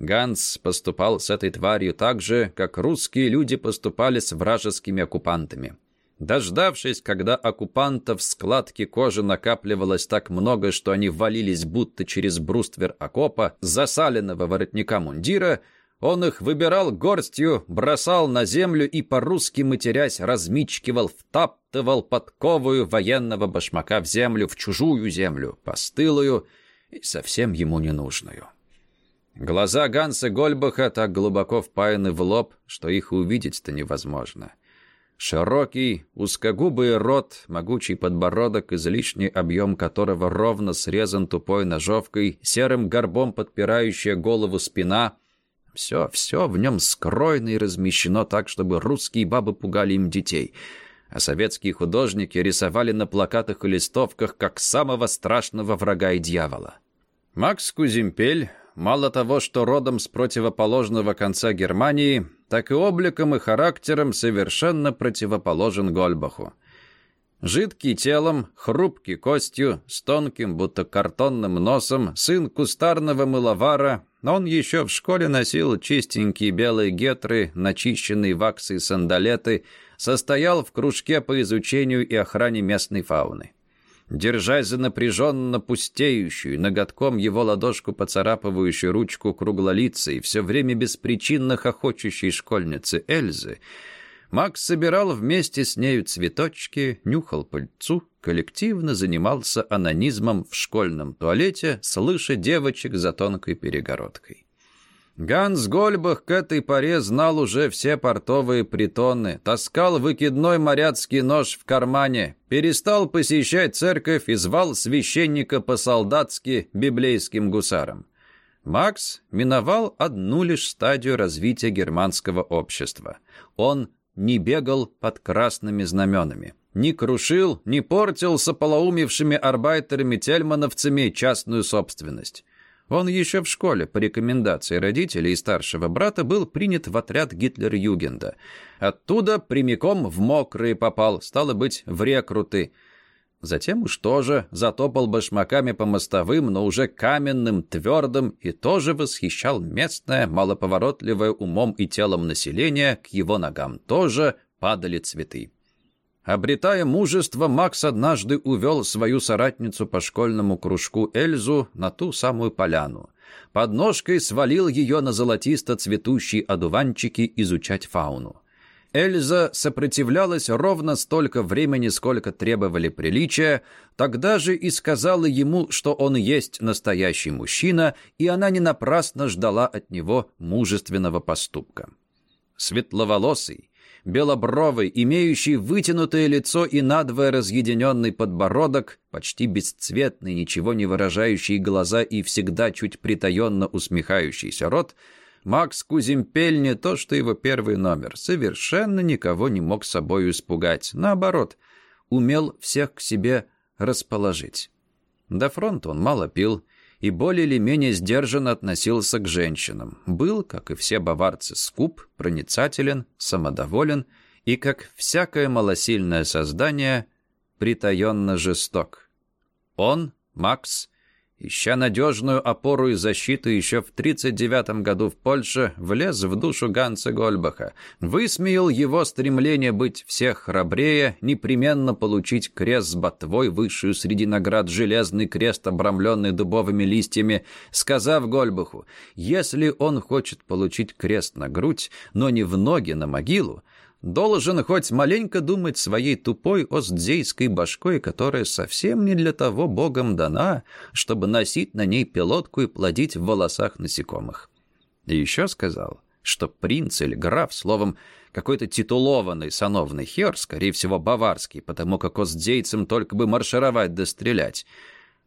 Ганс поступал с этой тварью так же, как русские люди поступали с вражескими оккупантами. Дождавшись, когда оккупантов в складке кожи накапливалось так много, что они валились будто через бруствер окопа, засаленного воротника мундира, он их выбирал горстью, бросал на землю и, по-русски матерясь, размичкивал, втаптывал подковую военного башмака в землю, в чужую землю, постылую и совсем ему ненужную. Глаза Ганса Гольбаха так глубоко впаяны в лоб, что их увидеть-то невозможно. — Широкий, узкогубый рот, могучий подбородок, излишний объем которого ровно срезан тупой ножовкой, серым горбом подпирающая голову спина. Все, все в нем скроено и размещено так, чтобы русские бабы пугали им детей. А советские художники рисовали на плакатах и листовках как самого страшного врага и дьявола. Макс Кузимпель, мало того, что родом с противоположного конца Германии, так и обликом и характером совершенно противоположен Гольбаху. Жидкий телом, хрупкий костью, с тонким, будто картонным носом, сын кустарного мыловара, он еще в школе носил чистенькие белые гетры, начищенные ваксой сандалеты, состоял в кружке по изучению и охране местной фауны держась за напряженно пустеющую, ноготком его ладошку поцарапывающую ручку круглолицей, все время беспричинно хохочущей школьницы Эльзы, Макс собирал вместе с нею цветочки, нюхал пыльцу, коллективно занимался анонизмом в школьном туалете, слыша девочек за тонкой перегородкой. Ганс Гольбах к этой поре знал уже все портовые притоны, таскал выкидной моряцкий нож в кармане, перестал посещать церковь и звал священника по-солдатски библейским гусарам. Макс миновал одну лишь стадию развития германского общества. Он не бегал под красными знаменами, не крушил, не портил с ополоумевшими арбайтерами-тельмановцами частную собственность. Он еще в школе по рекомендации родителей и старшего брата был принят в отряд Гитлер-Югенда. Оттуда прямиком в мокрые попал, стало быть, в рекруты. Затем уж тоже затопал башмаками по мостовым, но уже каменным, твердым, и тоже восхищал местное, малоповоротливое умом и телом население, к его ногам тоже падали цветы. Обретая мужество, Макс однажды увел свою соратницу по школьному кружку Эльзу на ту самую поляну. Под ножкой свалил ее на золотисто цветущие одуванчики изучать фауну. Эльза сопротивлялась ровно столько времени, сколько требовали приличия, тогда же и сказала ему, что он есть настоящий мужчина, и она не напрасно ждала от него мужественного поступка. Светловолосый, белобровый, имеющий вытянутое лицо и надвое разъединенный подбородок, почти бесцветный, ничего не выражающий глаза и всегда чуть притаенно усмехающийся рот, Макс Кузимпель не то что его первый номер, совершенно никого не мог собою испугать. Наоборот, умел всех к себе расположить. До фронта он мало пил, и более или менее сдержанно относился к женщинам. Был, как и все баварцы, скуп, проницателен, самодоволен и, как всякое малосильное создание, притаенно жесток. Он, Макс, ища надежную опору и защиту еще в 1939 году в Польше, влез в душу Ганса Гольбаха, высмеял его стремление быть всех храбрее, непременно получить крест с ботвой, высшую среди наград железный крест, обрамленный дубовыми листьями, сказав Гольбаху, если он хочет получить крест на грудь, но не в ноги на могилу, должен хоть маленько думать своей тупой остзейской башкой, которая совсем не для того богом дана, чтобы носить на ней пилотку и плодить в волосах насекомых. И еще сказал, что принц или граф, словом, какой-то титулованный сановный хер, скорее всего, баварский, потому как остзейцам только бы маршировать да стрелять,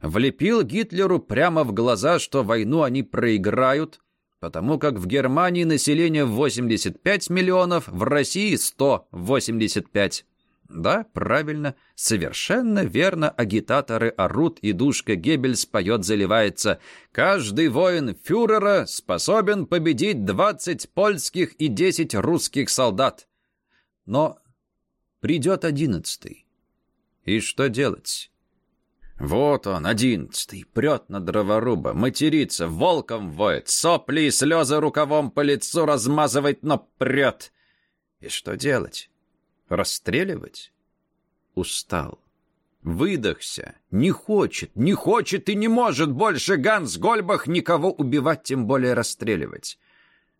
влепил Гитлеру прямо в глаза, что войну они проиграют, потому как в Германии население 85 миллионов, в России 185. Да, правильно, совершенно верно агитаторы орут, и душка Геббельс поет, заливается. Каждый воин фюрера способен победить 20 польских и 10 русских солдат. Но придет одиннадцатый. И что делать? Вот он, одиннадцатый, прет на дроворуба, матерится, волком воет, сопли и слезы рукавом по лицу размазывает, но прет. И что делать? Расстреливать? Устал. Выдохся. Не хочет, не хочет и не может больше Ганс Гольбах никого убивать, тем более расстреливать.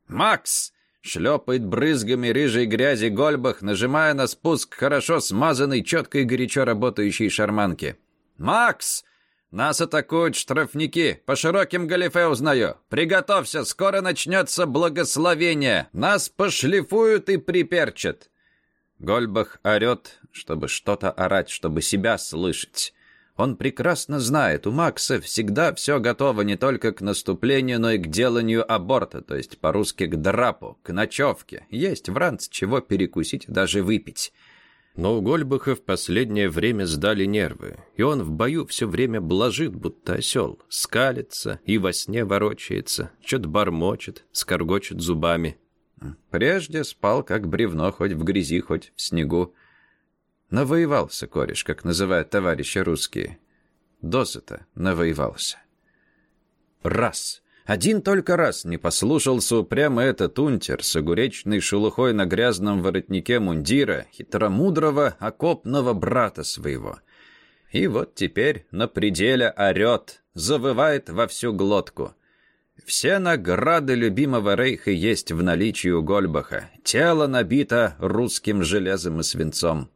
«Макс!» — шлепает брызгами рыжей грязи Гольбах, нажимая на спуск хорошо смазанной, четко и горячо работающей шарманки. «Макс! Нас атакуют штрафники. По широким галифе узнаю. Приготовься, скоро начнется благословение. Нас пошлифуют и приперчат». Гольбах орет, чтобы что-то орать, чтобы себя слышать. Он прекрасно знает, у Макса всегда все готово не только к наступлению, но и к деланию аборта, то есть по-русски к драпу, к ночевке. Есть в ранц чего перекусить даже выпить. Но у Гольбаха в последнее время сдали нервы, и он в бою все время блажит, будто осел, скалится и во сне ворочается, что-то бормочет, скоргочет зубами. Прежде спал, как бревно, хоть в грязи, хоть в снегу. Навоевался кореш, как называют товарищи русские. Досыта навоевался. Раз. Один только раз не послушался упрямо этот унтер с огуречной шелухой на грязном воротнике мундира, хитромудрого окопного брата своего. И вот теперь на пределе орет, завывает во всю глотку. Все награды любимого рейха есть в наличии у Гольбаха. Тело набито русским железом и свинцом.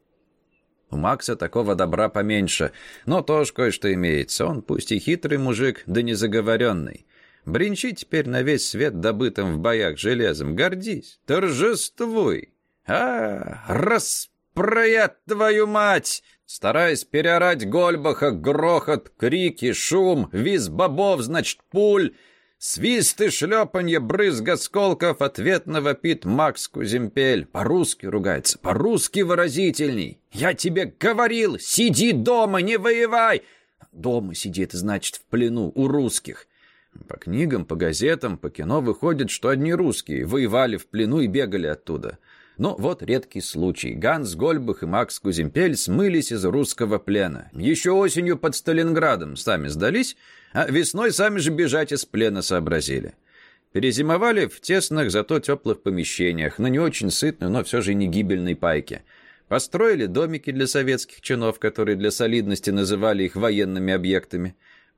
У Макса такого добра поменьше, но тоже кое-что имеется. Он пусть и хитрый мужик, да не заговоренный. Бринчи теперь на весь свет добытым в боях железом. Гордись, торжествуй. А, распроят твою мать! Стараясь переорать Гольбаха, грохот, крики, шум, виз бобов, значит, пуль. Свист и шлепанье брызг осколков ответно вопит Макс Куземпель. По-русски ругается, по-русски выразительней. «Я тебе говорил, сиди дома, не воевай!» Дома сидит, значит, в плену у русских. По книгам, по газетам, по кино выходит, что одни русские воевали в плену и бегали оттуда. Но вот редкий случай. Ганс Гольбах и Макс Куземпель смылись из русского плена. Еще осенью под Сталинградом сами сдались, а весной сами же бежать из плена сообразили. Перезимовали в тесных, зато теплых помещениях, на не очень сытной, но все же не гибельной пайке. Построили домики для советских чинов, которые для солидности называли их военными объектами.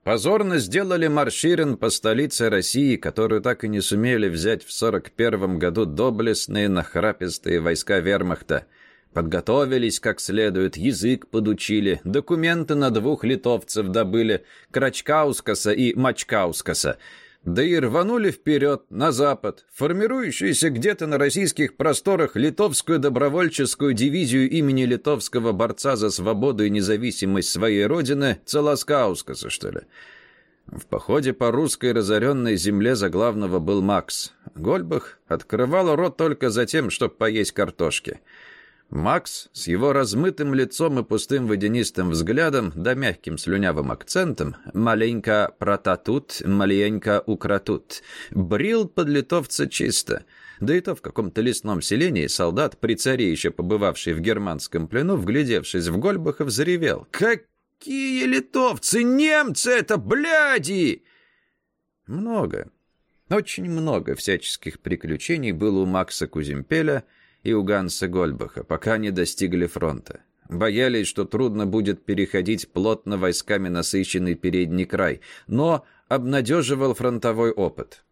Позорно сделали марширен по столице России, которую так и не сумели взять в 41 году доблестные нахрапистые войска вермахта. Подготовились как следует, язык подучили, документы на двух литовцев добыли, Крачкаускаса и Мачкаускаса, да и рванули вперед, на запад, формирующуюся где-то на российских просторах литовскую добровольческую дивизию имени литовского борца за свободу и независимость своей родины, Целоскаускаса, что ли. В походе по русской разоренной земле за главного был Макс. Гольбах открывал рот только за тем, чтобы поесть картошки. Макс с его размытым лицом и пустым водянистым взглядом, да мягким слюнявым акцентом, маленько протатут, маленько укратут, брил под литовца чисто. Да и то в каком-то лесном селении солдат, при царе еще побывавший в германском плену, вглядевшись в Гольбаха, взревел. «Какие литовцы! Немцы это, бляди!» Много, очень много всяческих приключений было у Макса Куземпеля — и у Ганса Гольбаха, пока не достигли фронта. Боялись, что трудно будет переходить плотно войсками насыщенный передний край, но обнадеживал фронтовой опыт.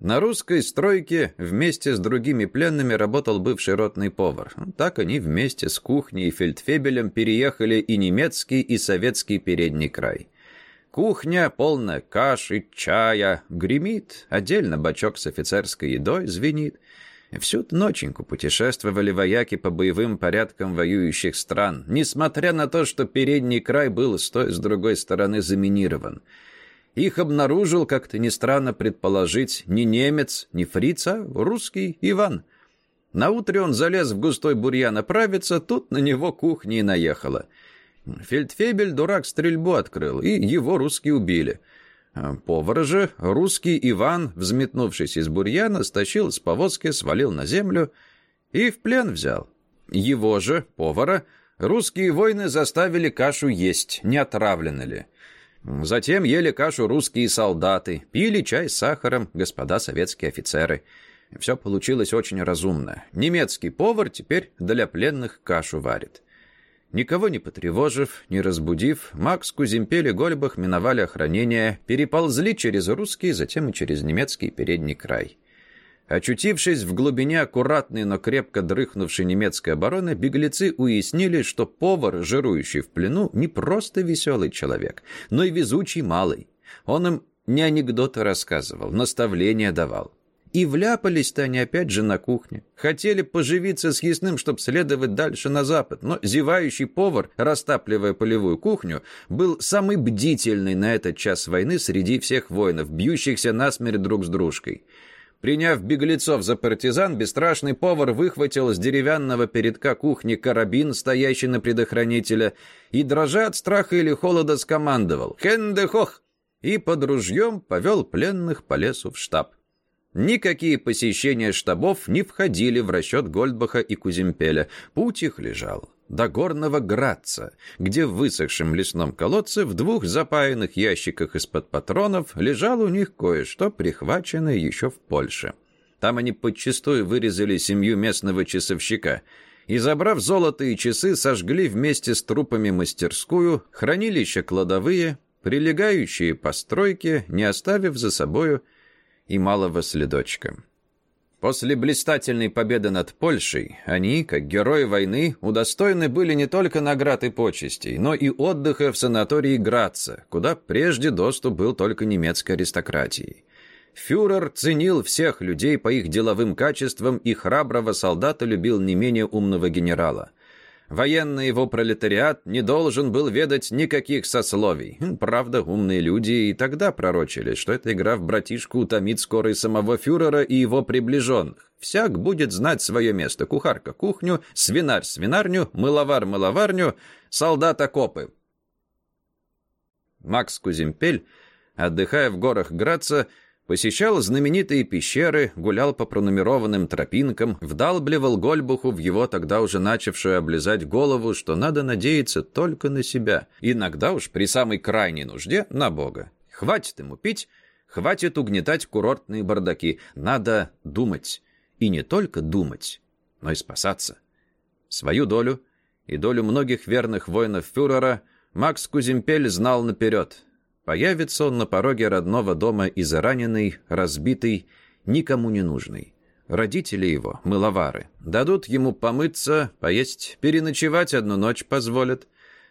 На русской стройке вместе с другими пленными работал бывший ротный повар. Так они вместе с кухней и фельдфебелем переехали и немецкий, и советский передний край. Кухня, полная каши, чая, гремит, отдельно бачок с офицерской едой звенит. Всю ноченьку путешествовали вояки по боевым порядкам воюющих стран, несмотря на то, что передний край был с той с другой стороны заминирован. Их обнаружил, как-то не странно предположить, не немец, не фриц, а русский Иван. Наутре он залез в густой бурьян оправиться, тут на него кухня и наехала. Фельдфебель дурак стрельбу открыл, и его русские убили — повара же русский Иван, взметнувшись из бурьяна, стащил с повозки, свалил на землю и в плен взял. Его же, повара, русские воины заставили кашу есть, не отравлено ли. Затем ели кашу русские солдаты, пили чай с сахаром господа советские офицеры. Все получилось очень разумно. Немецкий повар теперь для пленных кашу варит. Никого не потревожив, не разбудив, Макс, Кузимпель и Гольбах миновали охранение, переползли через русский, затем и через немецкий передний край. Очутившись в глубине аккуратной, но крепко дрыхнувшей немецкой обороны, беглецы уяснили, что повар, жирующий в плену, не просто веселый человек, но и везучий малый. Он им не анекдоты рассказывал, наставления давал. И вляпались-то они опять же на кухне. Хотели поживиться с ясным, чтобы следовать дальше на запад. Но зевающий повар, растапливая полевую кухню, был самый бдительный на этот час войны среди всех воинов, бьющихся насмерть друг с дружкой. Приняв беглецов за партизан, бесстрашный повар выхватил с деревянного передка кухни карабин, стоящий на предохранителя, и, дрожа от страха или холода, скомандовал «Хендехох!» и под ружьем повел пленных по лесу в штаб. Никакие посещения штабов не входили в расчет Гольдбаха и Куземпеля. Путь их лежал до горного Граца, где в высохшем лесном колодце в двух запаянных ящиках из-под патронов лежало у них кое-что, прихваченное еще в Польше. Там они подчистую вырезали семью местного часовщика и, забрав золото часы, сожгли вместе с трупами мастерскую, хранилища кладовые, прилегающие постройки, не оставив за собою и малого следочка. После блистательной победы над Польшей они, как герои войны, удостоены были не только наград и почестей, но и отдыха в санатории Граца, куда прежде доступ был только немецкой аристократией. Фюрер ценил всех людей по их деловым качествам и храброго солдата любил не менее умного генерала. Военный его пролетариат не должен был ведать никаких сословий. Хм, правда, умные люди и тогда пророчили, что эта игра в братишку утомит скоро и самого фюрера и его приближенных. Всяк будет знать свое место. Кухарка — кухню, свинарь — свинарню, мыловар — мыловарню, солдат — окопы. Макс Куземпель, отдыхая в горах Граца, Посещал знаменитые пещеры, гулял по пронумерованным тропинкам, вдалбливал Гольбуху в его тогда уже начавшую облизать голову, что надо надеяться только на себя. Иногда уж при самой крайней нужде на Бога. Хватит ему пить, хватит угнетать курортные бардаки. Надо думать. И не только думать, но и спасаться. Свою долю и долю многих верных воинов фюрера Макс Куземпель знал наперед — Появится он на пороге родного дома израненный, разбитый, никому не нужный. Родители его, мыловары, дадут ему помыться, поесть, переночевать одну ночь позволят.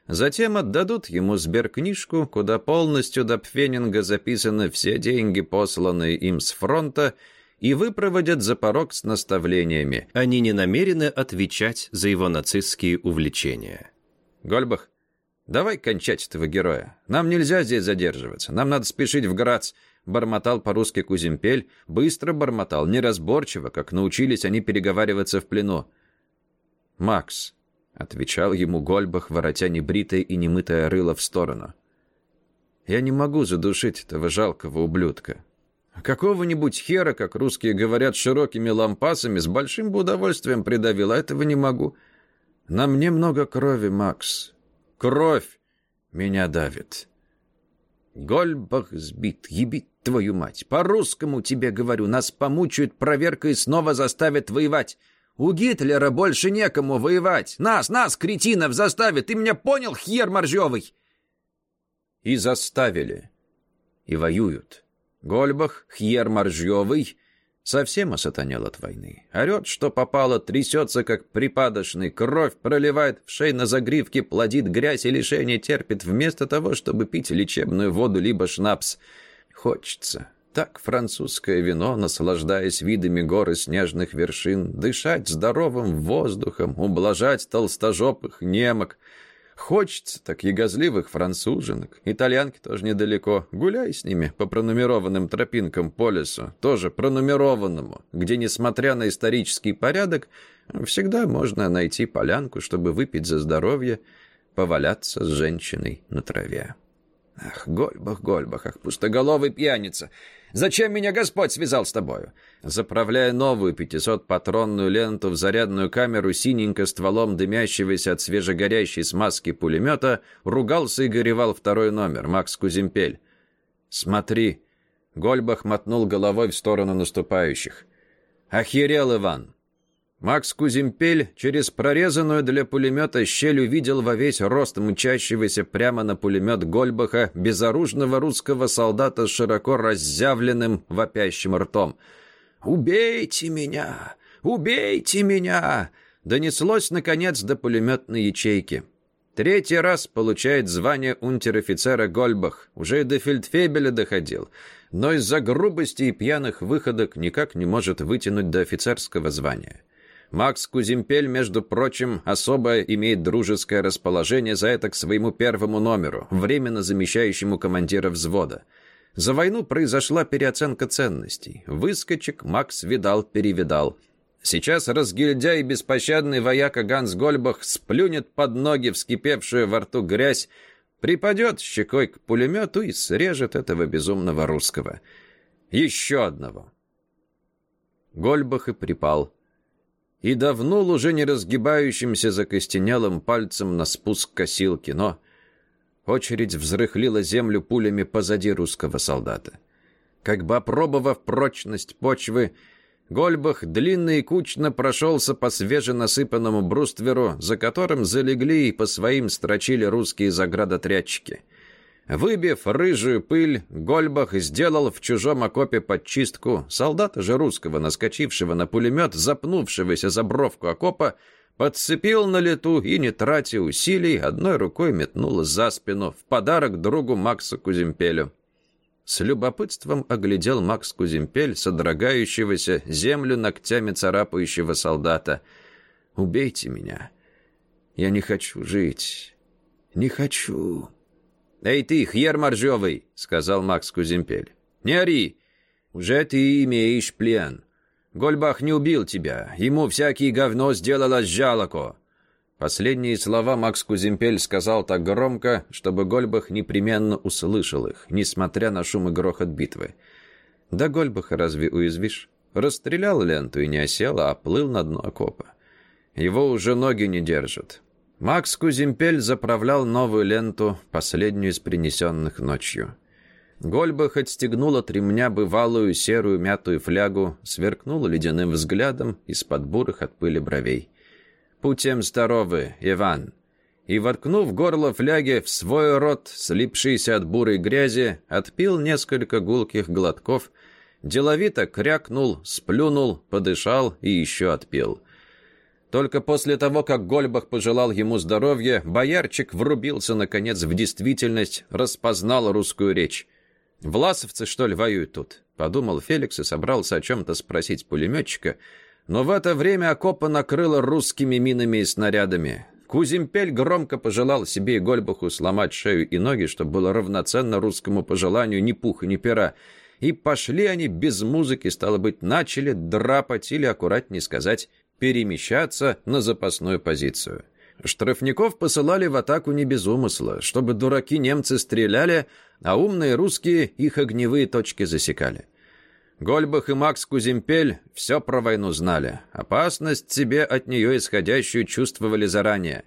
Затем отдадут ему сберкнижку, куда полностью до Пфенинга записаны все деньги, посланные им с фронта, и выпроводят за порог с наставлениями. Они не намерены отвечать за его нацистские увлечения. Гольбах, «Давай кончать этого героя. Нам нельзя здесь задерживаться. Нам надо спешить в Грац», — бормотал по-русски Куземпель. Быстро бормотал, неразборчиво, как научились они переговариваться в плену. «Макс», — отвечал ему Гольбах, воротя небритое и немытое рыло в сторону. «Я не могу задушить этого жалкого ублюдка. Какого-нибудь хера, как русские говорят, широкими лампасами, с большим бы удовольствием придавил, а этого не могу. На мне много крови, Макс. Кровь меня давит. Гольбах сбит, ебит твою мать. По-русскому тебе говорю, нас помучают проверкой и снова заставят воевать. У Гитлера больше некому воевать. Нас, нас, кретинов, заставят. Ты меня понял, хер моржевый? И заставили. И воюют. Гольбах, хер моржевый, Совсем осатанел от войны. Орет, что попало, трясется, как припадочный, кровь проливает в шей на загривке, плодит грязь и лишение терпит, вместо того, чтобы пить лечебную воду либо шнапс. Хочется. Так французское вино, наслаждаясь видами гор и снежных вершин, дышать здоровым воздухом, ублажать толстожопых немок — Хочется так ягозливых француженок. Итальянки тоже недалеко. Гуляй с ними по пронумерованным тропинкам по лесу, тоже пронумерованному, где, несмотря на исторический порядок, всегда можно найти полянку, чтобы выпить за здоровье, поваляться с женщиной на траве. Ах, Гольбах, Гольбах, ах, пустоголовый пьяница! Зачем меня Господь связал с тобою?» Заправляя новую 500-патронную ленту в зарядную камеру синенько стволом дымящегося от свежегорящей смазки пулемета, ругался и горевал второй номер, Макс Куземпель. «Смотри!» Гольбах мотнул головой в сторону наступающих. «Охерел, Иван! Макс Куземпель через прорезанную для пулемета щель увидел во весь рост мчащегося прямо на пулемет Гольбаха безоружного русского солдата с широко разъявленным вопящим ртом. «Убейте меня! Убейте меня!» Донеслось, наконец, до пулеметной ячейки. Третий раз получает звание унтер-офицера Гольбах. Уже до фельдфебеля доходил. Но из-за грубости и пьяных выходок никак не может вытянуть до офицерского звания. Макс Кузимпель, между прочим, особо имеет дружеское расположение за это к своему первому номеру, временно замещающему командира взвода. За войну произошла переоценка ценностей. Выскочек Макс видал-перевидал. Сейчас разгильдяй и беспощадный вояка Ганс Гольбах сплюнет под ноги вскипевшую во рту грязь, припадет щекой к пулемету и срежет этого безумного русского. Еще одного. Гольбах и припал и давнул уже не разгибающимся закостенелым пальцем на спуск косилки, но очередь взрыхлила землю пулями позади русского солдата. Как бы опробовав прочность почвы, Гольбах длинно и кучно прошелся по свеженасыпанному брустверу, за которым залегли и по своим строчили русские заградотрядчики — Выбив рыжую пыль, Гольбах сделал в чужом окопе подчистку. Солдата же русского, наскочившего на пулемет, запнувшегося за бровку окопа, подцепил на лету и, не тратя усилий, одной рукой метнул за спину в подарок другу Максу Куземпелю. С любопытством оглядел Макс Куземпель, содрогающегося землю ногтями царапающего солдата. «Убейте меня. Я не хочу жить. Не хочу». «Эй ты, хер моржовый!» — сказал Макс Куземпель. «Не ори! Уже ты имеешь плен. Гольбах не убил тебя. Ему всякие говно сделалось жалко». Последние слова Макс Куземпель сказал так громко, чтобы Гольбах непременно услышал их, несмотря на шум и грохот битвы. Да Гольбаха разве уязвишь? Расстрелял ленту и не осел, а плыл на дно окопа. Его уже ноги не держат. Макс Куземпель заправлял новую ленту, последнюю из принесенных ночью. Гольбах отстегнул от ремня бывалую серую мятую флягу, сверкнул ледяным взглядом из-под бурых от пыли бровей. «Путем здоровы, Иван!» И, воткнув горло фляги в свой рот, слипшийся от бурой грязи, отпил несколько гулких глотков, деловито крякнул, сплюнул, подышал и еще отпил. Только после того, как Гольбах пожелал ему здоровья, боярчик врубился, наконец, в действительность, распознал русскую речь. «Власовцы, что ли, воюют тут?» — подумал Феликс и собрался о чем-то спросить пулеметчика, но в это время окопа накрыло русскими минами и снарядами. Кузимпель громко пожелал себе и Гольбаху сломать шею и ноги, чтобы было равноценно русскому пожеланию ни пуха, ни пера. И пошли они без музыки, стало быть, начали драпать или, аккуратнее сказать, перемещаться на запасную позицию. Штрафников посылали в атаку не без умысла, чтобы дураки немцы стреляли, а умные русские их огневые точки засекали. Гольбах и Макс Куземпель все про войну знали. Опасность себе от нее исходящую чувствовали заранее.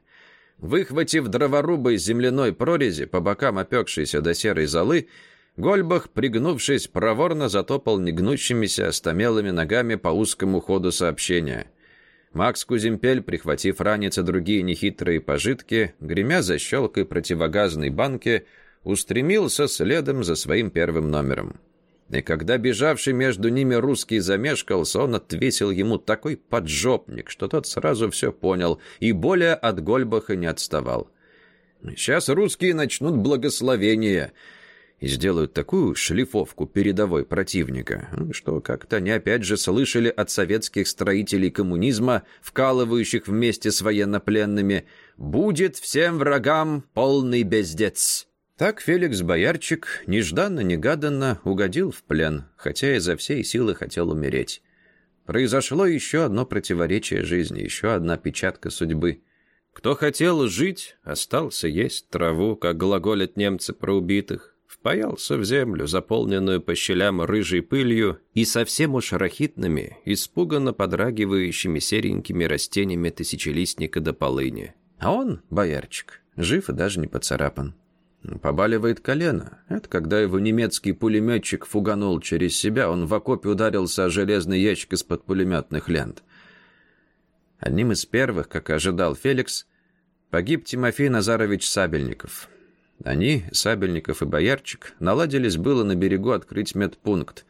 Выхватив дроворубы из земляной прорези, по бокам опекшейся до серой золы, Гольбах, пригнувшись, проворно затопал негнущимися остомелыми ногами по узкому ходу сообщения — Макс Куземпель, прихватив ранец и другие нехитрые пожитки, гремя за щелкой противогазной банки, устремился следом за своим первым номером. И когда бежавший между ними русский замешкался, он отвесил ему такой поджопник, что тот сразу все понял и более от Гольбаха не отставал. Сейчас русские начнут благословение и сделают такую шлифовку передовой противника, что как-то они опять же слышали от советских строителей коммунизма, вкалывающих вместе с военнопленными, «Будет всем врагам полный бездец». Так Феликс Боярчик нежданно-негаданно угодил в плен, хотя изо всей силы хотел умереть. Произошло еще одно противоречие жизни, еще одна печатка судьбы. Кто хотел жить, остался есть траву, как глаголят немцы про убитых, впаялся в землю, заполненную по щелям рыжей пылью и совсем уж рахитными, испуганно подрагивающими серенькими растениями тысячелистника до полыни. А он, боярчик, жив и даже не поцарапан. Побаливает колено. Это когда его немецкий пулеметчик фуганул через себя, он в окопе ударился о железный ящик из-под пулеметных лент. Одним из первых, как ожидал Феликс, погиб Тимофей Назарович Сабельников. Они, Сабельников и Боярчик, наладились было на берегу открыть медпункт.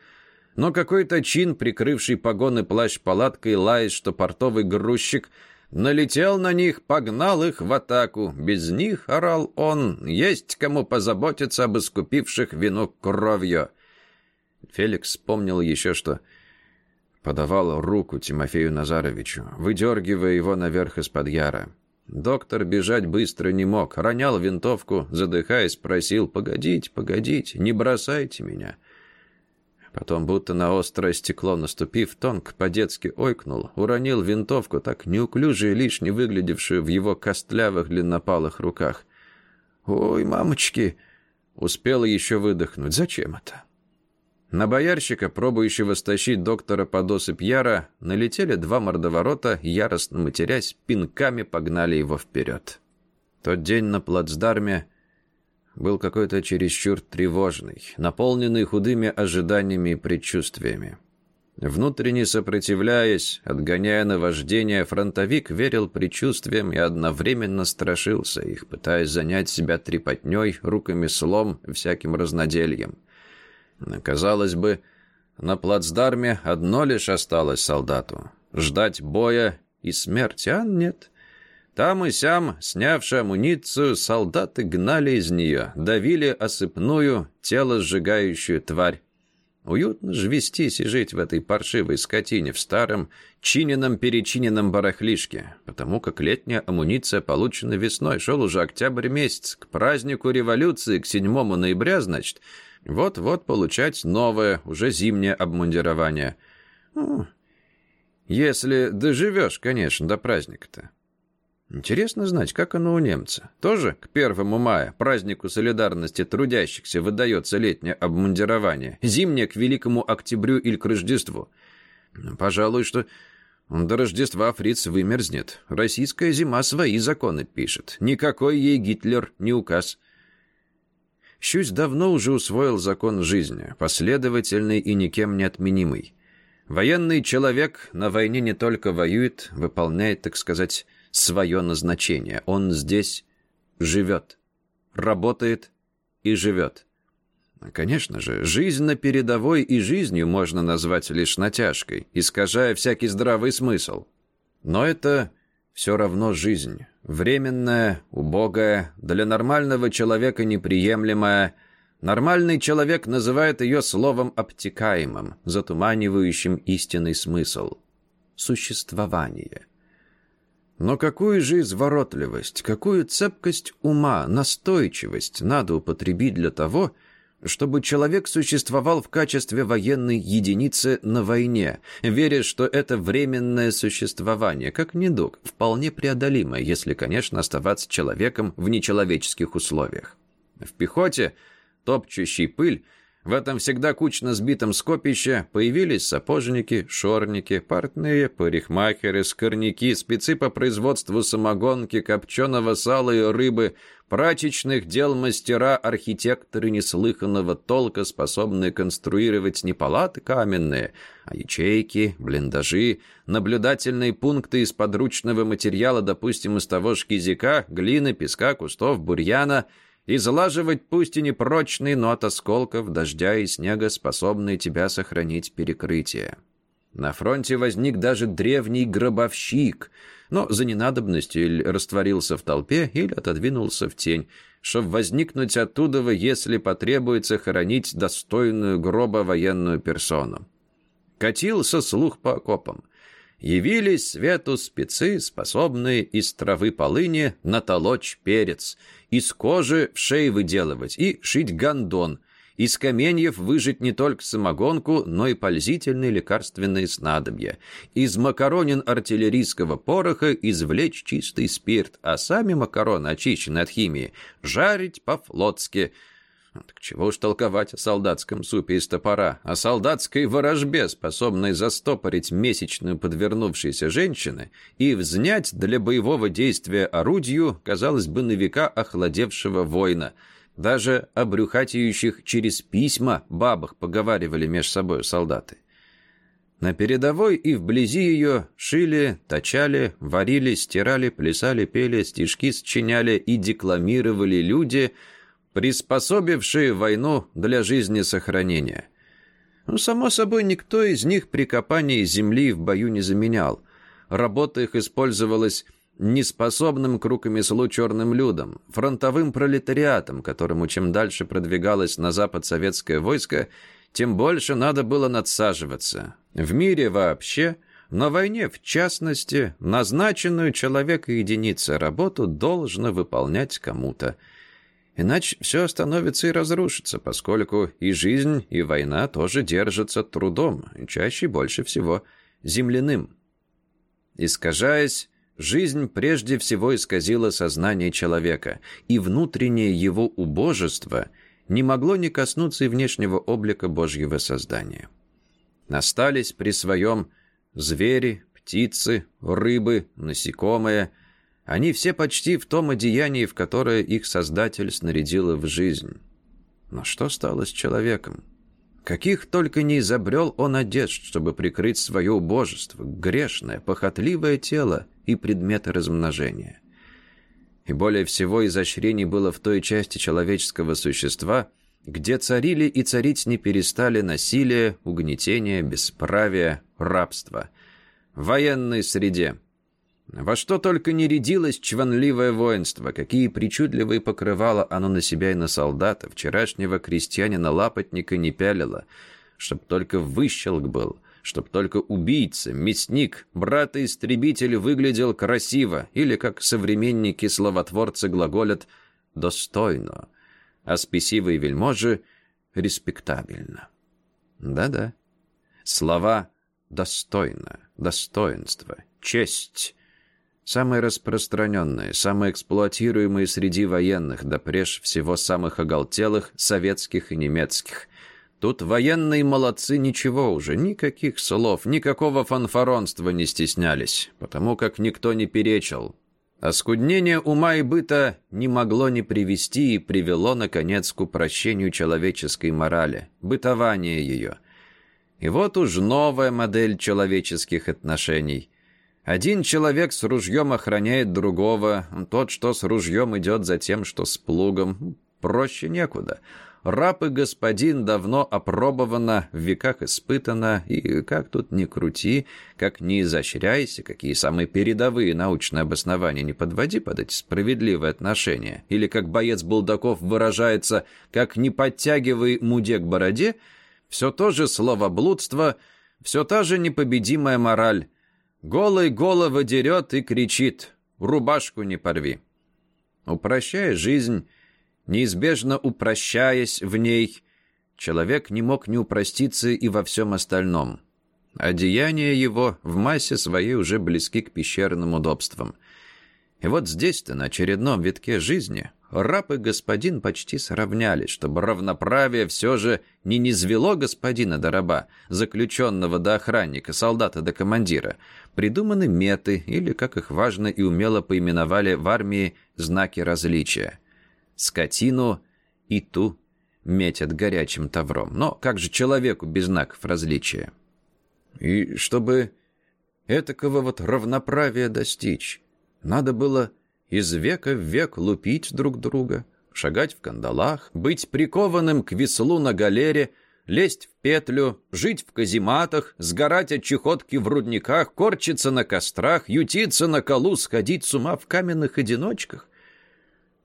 Но какой-то чин, прикрывший погоны плащ-палаткой, лаясь, что портовый грузчик — Налетел на них, погнал их в атаку. Без них, орал он, есть кому позаботиться об искупивших вину кровью. Феликс вспомнил еще, что подавал руку Тимофею Назаровичу, выдергивая его наверх из-под яра. Доктор бежать быстро не мог, ронял винтовку, задыхаясь, просил «Погодите, погодите, не бросайте меня». Потом, будто на острое стекло наступив, Тонк по-детски ойкнул, уронил винтовку, так неуклюже и лишне выглядевшую в его костлявых длиннопалых руках. «Ой, мамочки!» Успел еще выдохнуть. «Зачем это?» На боярщика, пробующего стащить доктора под осыпь Яра, налетели два мордоворота, яростно матерясь, пинками погнали его вперед. Тот день на плацдарме был какой-то чересчур тревожный, наполненный худыми ожиданиями и предчувствиями. Внутренне сопротивляясь, отгоняя наваждение, фронтовик верил предчувствиям и одновременно страшился их, пытаясь занять себя трепотней, руками слом, всяким разнодельем. Казалось бы, на плацдарме одно лишь осталось солдату — ждать боя и смерти, а нет — там и сям, снявши амуницию, солдаты гнали из нее, давили осыпную, тело сжигающую тварь. Уютно ж вестись и жить в этой паршивой скотине, в старом, чиненном-перечиненном барахлишке, потому как летняя амуниция получена весной, шел уже октябрь месяц, к празднику революции, к 7 ноября, значит, вот-вот получать новое, уже зимнее обмундирование. Ну, если доживешь, конечно, до праздника-то. Интересно знать, как оно у немца. Тоже к первому мая, празднику солидарности трудящихся, выдается летнее обмундирование, зимнее к Великому Октябрю или к Рождеству. Пожалуй, что до Рождества фриц вымерзнет. Российская зима свои законы пишет. Никакой ей Гитлер не указ. Щусь давно уже усвоил закон жизни, последовательный и никем не отменимый. Военный человек на войне не только воюет, выполняет, так сказать, свое назначение. Он здесь живет, работает и живет. Конечно же, жизнь на передовой и жизнью можно назвать лишь натяжкой, искажая всякий здравый смысл. Но это все равно жизнь. Временная, убогая, для нормального человека неприемлемая. Нормальный человек называет ее словом обтекаемым, затуманивающим истинный смысл. Существование. Но какую же изворотливость, какую цепкость ума, настойчивость надо употребить для того, чтобы человек существовал в качестве военной единицы на войне, веря, что это временное существование, как недуг, вполне преодолимое, если, конечно, оставаться человеком в нечеловеческих условиях. В пехоте, топчущий пыль, в этом всегда кучно сбитом скопище появились сапожники, шорники, портные, парикмахеры, скорняки, спецы по производству самогонки, копченого сала и рыбы, прачечных дел мастера, архитекторы неслыханного толка, способные конструировать не палаты каменные, а ячейки, блиндажи, наблюдательные пункты из подручного материала, допустим, из того же кизика, глины, песка, кустов, бурьяна — излаживать пусть и непрочный, но от осколков, дождя и снега, способные тебя сохранить перекрытие. На фронте возник даже древний гробовщик, но за ненадобностью или растворился в толпе, или отодвинулся в тень, чтобы возникнуть оттуда, если потребуется хоронить достойную гроба военную персону. Катился слух по окопам. Явились свету спецы, способные из травы полыни натолочь перец, из кожи в шеи выделывать и шить гондон — из каменьев выжать не только самогонку, но и пользительные лекарственные снадобья. Из макаронин артиллерийского пороха извлечь чистый спирт, а сами макароны, очищенные от химии, жарить по-флотски. Так чего уж толковать о солдатском супе из топора, о солдатской ворожбе, способной застопорить месячную подвернувшейся женщины и взнять для боевого действия орудию, казалось бы, на века охладевшего воина — даже о через письма бабах поговаривали меж собой солдаты. На передовой и вблизи ее шили, точали, варили, стирали, плясали, пели, стишки сочиняли и декламировали люди, приспособившие войну для жизни сохранения. Ну, само собой, никто из них при копании земли в бою не заменял. Работа их использовалась неспособным к рукомеслу черным людям, фронтовым пролетариатом, которому чем дальше продвигалось на запад советское войско, тем больше надо было надсаживаться. В мире вообще, на войне в частности, назначенную человека единица работу должно выполнять кому-то. Иначе все остановится и разрушится, поскольку и жизнь, и война тоже держатся трудом, чаще больше всего земляным. Искажаясь, Жизнь прежде всего исказила сознание человека, и внутреннее его убожество не могло не коснуться и внешнего облика Божьего создания. Остались при своем звери, птицы, рыбы, насекомые. Они все почти в том одеянии, в которое их Создатель снарядил в жизнь. Но что стало с человеком? Каких только не изобрел он одежд, чтобы прикрыть свое убожество, грешное, похотливое тело и предметы размножения. И более всего изощрений было в той части человеческого существа, где царили и царить не перестали насилие, угнетение, бесправие, рабство. В военной среде. Во что только не рядилось чванливое воинство, какие причудливые покрывала оно на себя и на солдата, вчерашнего крестьянина-лапотника не пялило, чтоб только выщелк был — чтоб только убийца, мясник, брат-истребитель выглядел красиво, или, как современники-словотворцы глаголят, «достойно», а спесивые вельможи — «респектабельно». Да-да. Слова «достойно», «достоинство», «честь» — самые распространенные, самые эксплуатируемые среди военных, да прежде всего самых оголтелых, советских и немецких, Тут военные молодцы ничего уже, никаких слов, никакого фанфаронства не стеснялись, потому как никто не перечил. Оскуднение ума и быта не могло не привести и привело, наконец, к упрощению человеческой морали, бытования ее. И вот уж новая модель человеческих отношений. Один человек с ружьем охраняет другого, тот, что с ружьем идет за тем, что с плугом. Проще некуда раб и господин давно опробовано, в веках испытано, и как тут ни крути, как ни изощряйся, какие самые передовые научные обоснования не подводи под эти справедливые отношения, или, как боец Булдаков выражается, как не подтягивай муде к бороде, все то же словоблудство, все та же непобедимая мораль. Голый голову дерет и кричит «Рубашку не порви». Упрощая жизнь, Неизбежно упрощаясь в ней, человек не мог не упроститься и во всем остальном. Одеяния его в массе своей уже близки к пещерным удобствам. И вот здесь-то, на очередном витке жизни, раб и господин почти сравнялись, чтобы равноправие все же не низвело господина до раба, заключенного до охранника, солдата до командира. Придуманы меты, или, как их важно и умело поименовали в армии, знаки различия – скотину и ту метят горячим тавром. Но как же человеку без знаков различия? И чтобы этакого вот равноправия достичь, надо было из века в век лупить друг друга, шагать в кандалах, быть прикованным к веслу на галере, лезть в петлю, жить в казематах, сгорать от чехотки в рудниках, корчиться на кострах, ютиться на колу, сходить с ума в каменных одиночках.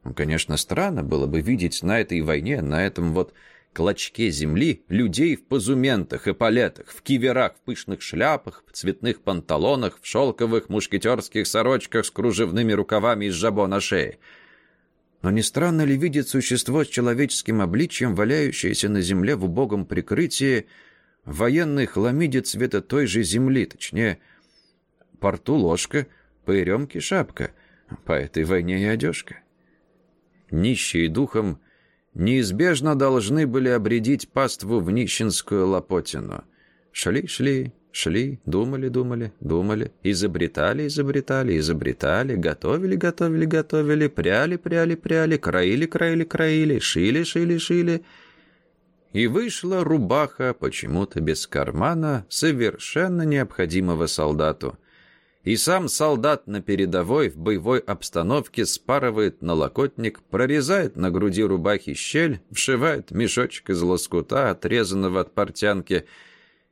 Ну, конечно, странно было бы видеть на этой войне, на этом вот клочке земли людей в позументах, эполетах, в киверах, в пышных шляпах, в цветных панталонах, в шелковых мушкетерских сорочках с кружевными рукавами из жабо на шее. Но не странно ли видеть существо с человеческим обличьем, валяющееся на земле в убогом прикрытии, военной хламиде цвета той же земли, точнее, порту ложка, по шапка, по этой войне и одежка. Нищие духом неизбежно должны были обредить паству в нищенскую лопотину. Шли, шли, шли, думали, думали, изобретали, изобретали, изобретали, готовили, готовили, готовили, пряли, пряли, пряли, краили, краили, краили, шили, шили, шили. И вышла рубаха, почему-то без кармана, совершенно необходимого солдату — и сам солдат на передовой в боевой обстановке спарывает налокотник, прорезает на груди рубахи щель, вшивает мешочек из лоскута, отрезанного от портянки,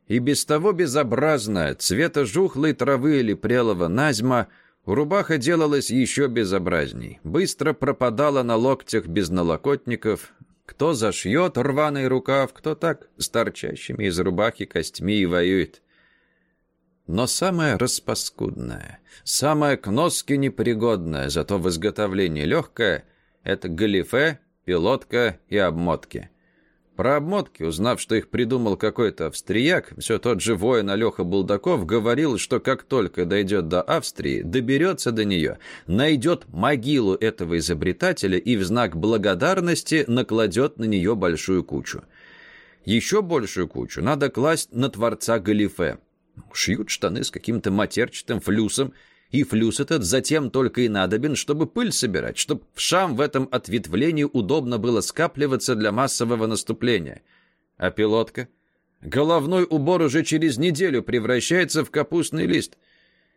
и без того безобразная, цвета жухлой травы или прелого назьма, рубаха делалась еще безобразней. Быстро пропадала на локтях без налокотников, кто зашьет рваный рукав, кто так с торчащими из рубахи костьми и воюет. Но самое распаскудное, самое к носке непригодное, зато в изготовлении легкое — это галифе, пилотка и обмотки. Про обмотки, узнав, что их придумал какой-то австрияк, все тот же воин Алеха Булдаков говорил, что как только дойдет до Австрии, доберется до нее, найдет могилу этого изобретателя и в знак благодарности накладет на нее большую кучу. Еще большую кучу надо класть на творца Галифе — Шьют штаны с каким-то матерчатым флюсом, и флюс этот затем только и надобен, чтобы пыль собирать, чтобы в шам в этом ответвлении удобно было скапливаться для массового наступления. А пилотка? Головной убор уже через неделю превращается в капустный лист.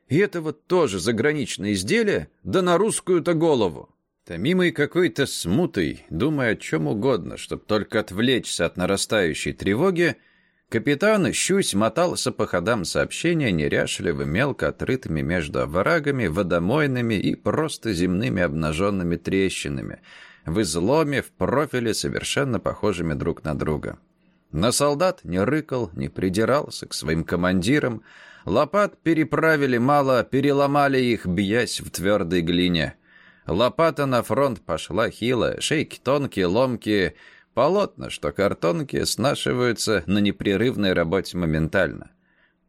И это вот тоже заграничное изделие, да на русскую-то голову. Томимый какой-то смутой, думая о чем угодно, чтобы только отвлечься от нарастающей тревоги, Капитан Щусь мотался по ходам сообщения неряшливо, мелко отрытыми между оврагами, водомойными и просто земными обнаженными трещинами, в изломе, в профиле, совершенно похожими друг на друга. На солдат не рыкал, не придирался к своим командирам. Лопат переправили мало, переломали их, бьясь в твердой глине. Лопата на фронт пошла хилая, шейки тонкие, ломкие — Полотна, что картонки снашиваются на непрерывной работе моментально.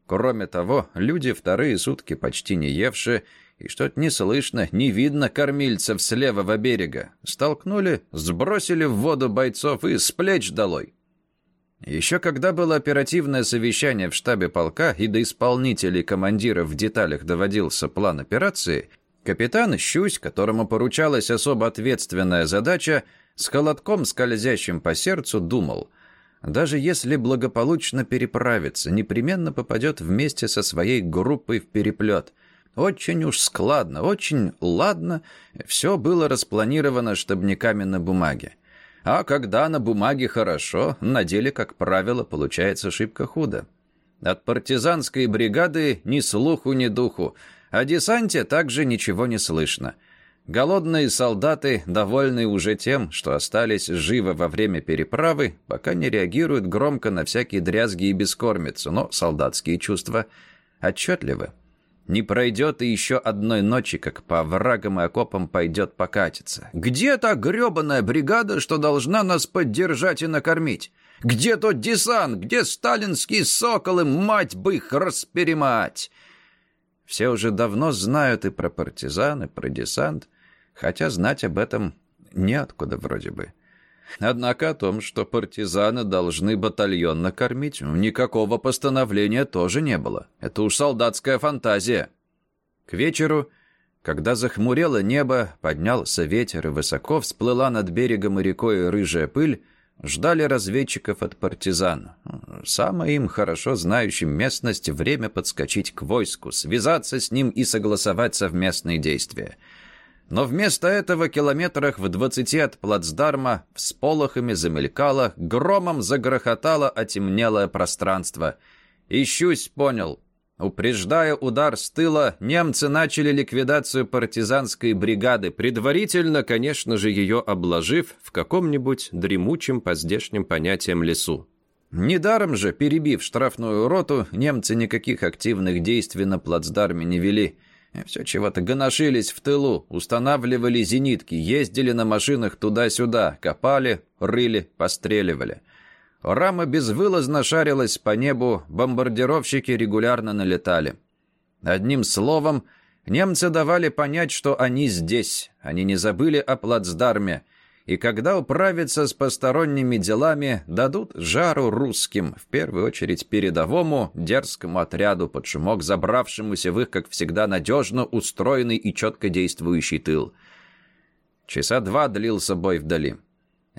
Кроме того, люди вторые сутки почти не евшие, и что-то не слышно, не видно кормильцев с левого берега. Столкнули, сбросили в воду бойцов и с плеч долой. Еще когда было оперативное совещание в штабе полка и до исполнителей командиров в деталях доводился план операции, капитан Щусь, которому поручалась особо ответственная задача, с холодком, скользящим по сердцу, думал, даже если благополучно переправится, непременно попадет вместе со своей группой в переплет. Очень уж складно, очень ладно, все было распланировано штабниками на бумаге. А когда на бумаге хорошо, на деле, как правило, получается шибко худо. От партизанской бригады ни слуху, ни духу. О десанте также ничего не слышно — Голодные солдаты, довольные уже тем, что остались живы во время переправы, пока не реагируют громко на всякие дрязги и бескормицу, но солдатские чувства отчетливы. Не пройдет и еще одной ночи, как по врагам и окопам пойдет покатиться. Где та гребаная бригада, что должна нас поддержать и накормить? Где тот десант? Где сталинские соколы? Мать бы их расперемать! Все уже давно знают и про партизан, и про десант, хотя знать об этом неоткуда вроде бы. Однако о том, что партизаны должны батальон накормить, никакого постановления тоже не было. Это уж солдатская фантазия. К вечеру, когда захмурело небо, поднялся ветер и высоко всплыла над берегом и рекой рыжая пыль, ждали разведчиков от партизан. Самое им хорошо знающим местность время подскочить к войску, связаться с ним и согласовать совместные действия. Но вместо этого километрах в двадцати от плацдарма всполохами замелькало, громом загрохотало отемнелое пространство. Ищусь понял. Упреждая удар с тыла, немцы начали ликвидацию партизанской бригады, предварительно, конечно же, ее обложив в каком-нибудь дремучем по здешним понятиям лесу. Недаром же, перебив штрафную роту, немцы никаких активных действий на плацдарме не вели. Все чего-то гоношились в тылу, устанавливали зенитки, ездили на машинах туда-сюда, копали, рыли, постреливали. Рама безвылазно шарилась по небу, бомбардировщики регулярно налетали. Одним словом, немцы давали понять, что они здесь, они не забыли о плацдарме, и когда управятся с посторонними делами, дадут жару русским, в первую очередь передовому, дерзкому отряду, под шумок забравшемуся в их, как всегда, надежно устроенный и четко действующий тыл. Часа два длился бой вдали.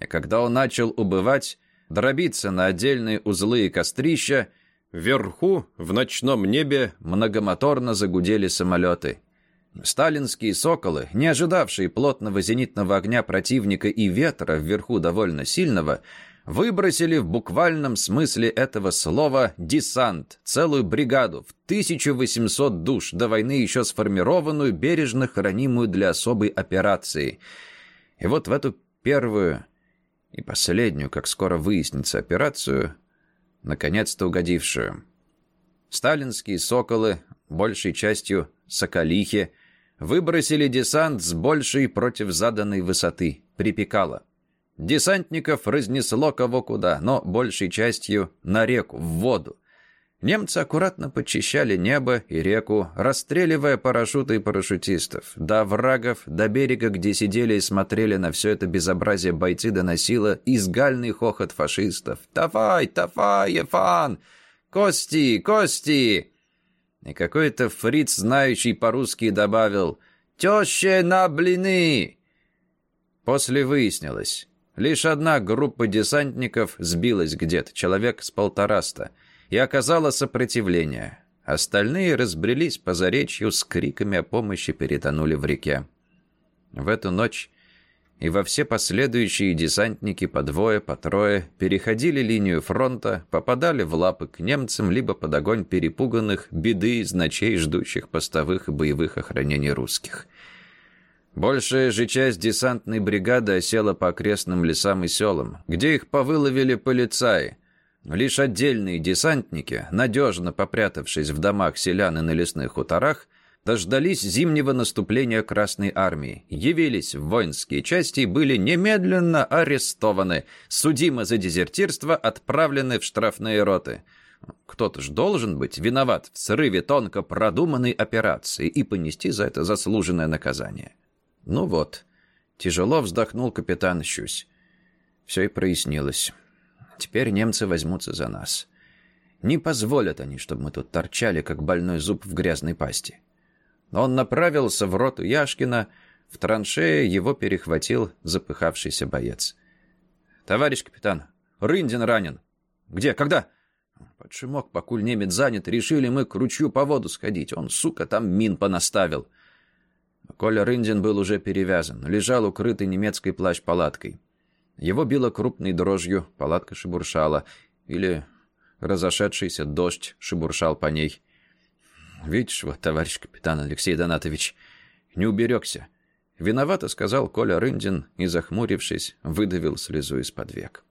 И когда он начал убывать, дробиться на отдельные узлы и кострища, вверху, в ночном небе, многомоторно загудели самолеты. Сталинские «Соколы», не ожидавшие плотного зенитного огня противника и ветра вверху довольно сильного, выбросили в буквальном смысле этого слова десант, целую бригаду в 1800 душ, до войны еще сформированную, бережно хранимую для особой операции. И вот в эту первую и последнюю, как скоро выяснится, операцию, наконец-то угодившую. Сталинские «Соколы», большей частью «Соколихи», выбросили десант с большей против заданной высоты, припекало. Десантников разнесло кого куда, но большей частью на реку, в воду. Немцы аккуратно подчищали небо и реку, расстреливая парашюты и парашютистов. До врагов, до берега, где сидели и смотрели на все это безобразие бойцы, доносило изгальный хохот фашистов. «Давай, давай, Ефан! Кости, кости!» И какой-то фриц, знающий по-русски, добавил «Теща на блины!» После выяснилось, лишь одна группа десантников сбилась где-то, человек с полтораста – и оказала сопротивление. Остальные разбрелись по заречью с криками о помощи перетонули в реке. В эту ночь и во все последующие десантники по двое, по трое переходили линию фронта, попадали в лапы к немцам, либо под огонь перепуганных, беды из ночей, ждущих постовых и боевых охранений русских. Большая же часть десантной бригады осела по окрестным лесам и селам, где их повыловили полицаи – Лишь отдельные десантники, надежно попрятавшись в домах селян и на лесных хуторах, дождались зимнего наступления Красной Армии, явились в воинские части и были немедленно арестованы, судимы за дезертирство, отправлены в штрафные роты. Кто-то ж должен быть виноват в срыве тонко продуманной операции и понести за это заслуженное наказание. Ну вот, тяжело вздохнул капитан Щусь. Все и прояснилось. Теперь немцы возьмутся за нас. Не позволят они, чтобы мы тут торчали, как больной зуб в грязной пасти. Он направился в роту Яшкина, в траншее его перехватил запыхавшийся боец. «Товарищ капитан, Рындин ранен. Где? Когда?» Под шумок, покуль немец занят, решили мы к ручью по воду сходить. Он, сука, там мин понаставил. Коля Рындин был уже перевязан, лежал укрытый немецкой плащ-палаткой. Его било крупной дрожью, палатка шебуршала. Или разошедшийся дождь шебуршал по ней. «Видишь, вот, товарищ капитан Алексей Донатович, не уберегся». «Виновато», — сказал Коля Рындин и, захмурившись, выдавил слезу из-под век.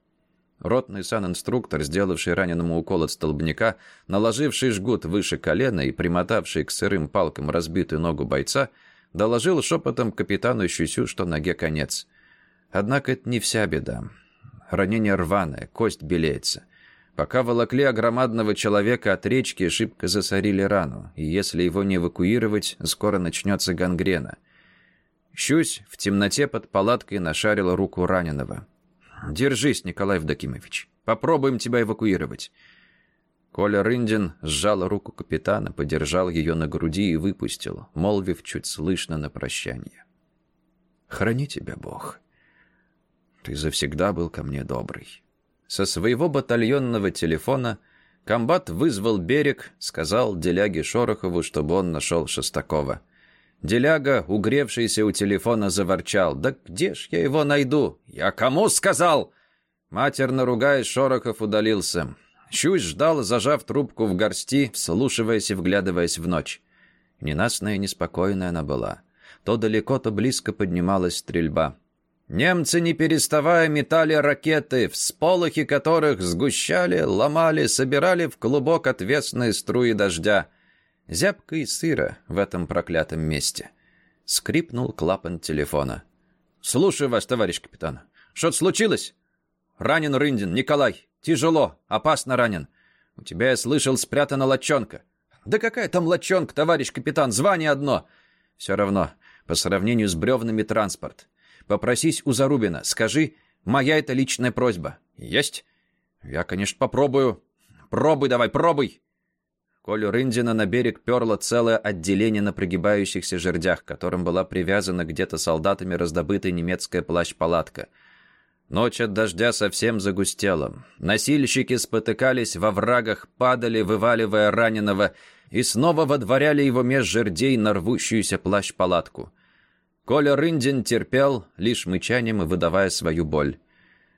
Ротный санинструктор, сделавший раненому укол от столбняка, наложивший жгут выше колена и примотавший к сырым палкам разбитую ногу бойца, доложил шепотом капитану Щусю, что ноге конец. Однако это не вся беда. Ранение рваное, кость белеется. Пока волокли огромадного человека от речки, шибко засорили рану, и если его не эвакуировать, скоро начнется гангрена. Щусь в темноте под палаткой нашарила руку раненого. «Держись, Николай Евдокимович. Попробуем тебя эвакуировать». Коля Рындин сжал руку капитана, подержал ее на груди и выпустил, молвив чуть слышно на прощание. «Храни тебя Бог». Ты завсегда был ко мне добрый». Со своего батальонного телефона комбат вызвал берег, сказал деляге Шорохову, чтобы он нашел Шестакова. Деляга, угревшийся у телефона, заворчал. «Да где ж я его найду?» «Я кому сказал?» Матерно ругаясь, Шорохов удалился. Щусь ждал, зажав трубку в горсти, вслушиваясь и вглядываясь в ночь. Ненастная и неспокойная она была. То далеко, то близко поднималась стрельба. Немцы, не переставая, метали ракеты, всполохи которых сгущали, ломали, собирали в клубок отвесные струи дождя. Зябко и сыро в этом проклятом месте. Скрипнул клапан телефона. «Слушаю вас, товарищ капитан. Что-то случилось?» «Ранен Рындин, Николай. Тяжело, опасно ранен. У тебя, я слышал, спрятана лочонка». «Да какая там лочонка, товарищ капитан? Звание одно». «Все равно, по сравнению с бревнами транспорт. Попросись у Зарубина. Скажи, моя это личная просьба». «Есть?» «Я, конечно, попробую». «Пробуй давай, пробуй!» Колю Рындина на берег перло целое отделение на прогибающихся жердях, к которым была привязана где-то солдатами раздобытая немецкая плащ-палатка. Ночь от дождя совсем загустела. Носильщики спотыкались во врагах, падали, вываливая раненого, и снова водворяли его меж жердей на рвущуюся плащ-палатку. Коля Рындин терпел, лишь мычанием и выдавая свою боль.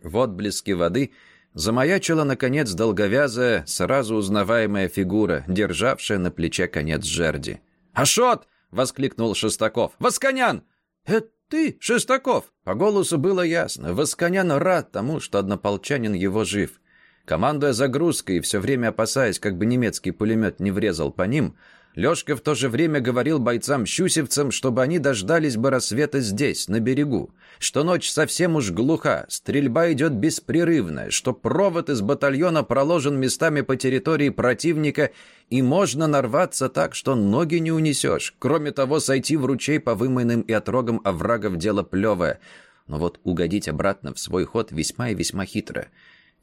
В отблеске воды — Замаячила, наконец, долговязая, сразу узнаваемая фигура, державшая на плече конец жерди. «Ашот!» — воскликнул Шестаков. «Восконян!» «Это ты, Шестаков?» По голосу было ясно. Восконян рад тому, что однополчанин его жив. Командуя загрузкой и все время опасаясь, как бы немецкий пулемет не врезал по ним, Лёшка в то же время говорил бойцам-щусевцам, чтобы они дождались бы рассвета здесь, на берегу, что ночь совсем уж глуха, стрельба идет беспрерывная, что провод из батальона проложен местами по территории противника и можно нарваться так, что ноги не унесешь. Кроме того, сойти в ручей по вымойным и отрогам оврагов дело плевое. Но вот угодить обратно в свой ход весьма и весьма хитро.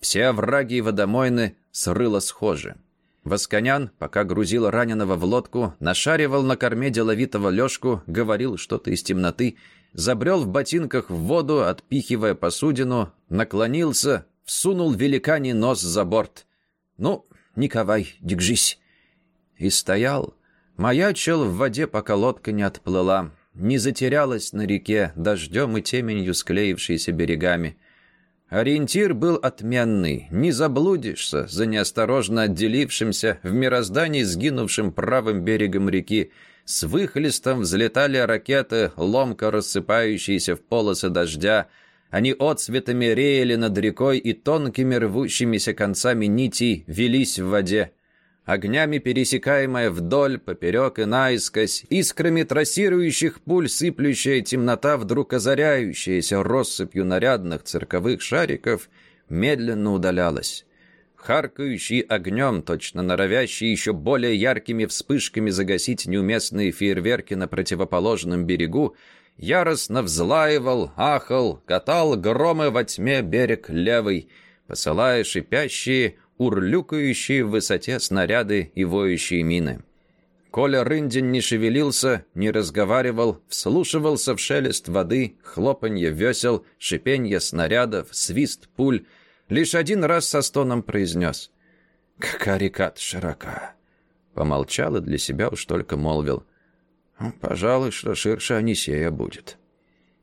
Все овраги и водомойны срыло схожи. Восконян, пока грузил раненого в лодку, нашаривал на корме деловитого Лёшку, говорил что-то из темноты, забрел в ботинках в воду, отпихивая посудину, наклонился, всунул великаний нос за борт. «Ну, Николай, держись!» И стоял, маячил в воде, пока лодка не отплыла, не затерялась на реке, дождем и теменью склеившейся берегами. Ориентир был отменный, не заблудишься за неосторожно отделившимся в мироздании сгинувшим правым берегом реки. С выхлестом взлетали ракеты, ломко рассыпающиеся в полосы дождя. Они отцветами реяли над рекой и тонкими рвущимися концами нитей велись в воде огнями пересекаемая вдоль, поперек и наискось, искрами трассирующих пуль сыплющая темнота, вдруг озаряющаяся россыпью нарядных цирковых шариков, медленно удалялась. Харкающий огнем, точно норовящий еще более яркими вспышками загасить неуместные фейерверки на противоположном берегу, яростно взлаивал, ахал, катал громы во тьме берег левый, посылая шипящие, урлюкающие в высоте снаряды и воющие мины. Коля Рындин не шевелился, не разговаривал, вслушивался в шелест воды, хлопанье весел, шипенье снарядов, свист пуль. Лишь один раз со стоном произнес «Какая река широка!» Помолчал и для себя уж только молвил «Ну, «Пожалуй, что ширше Анисея будет».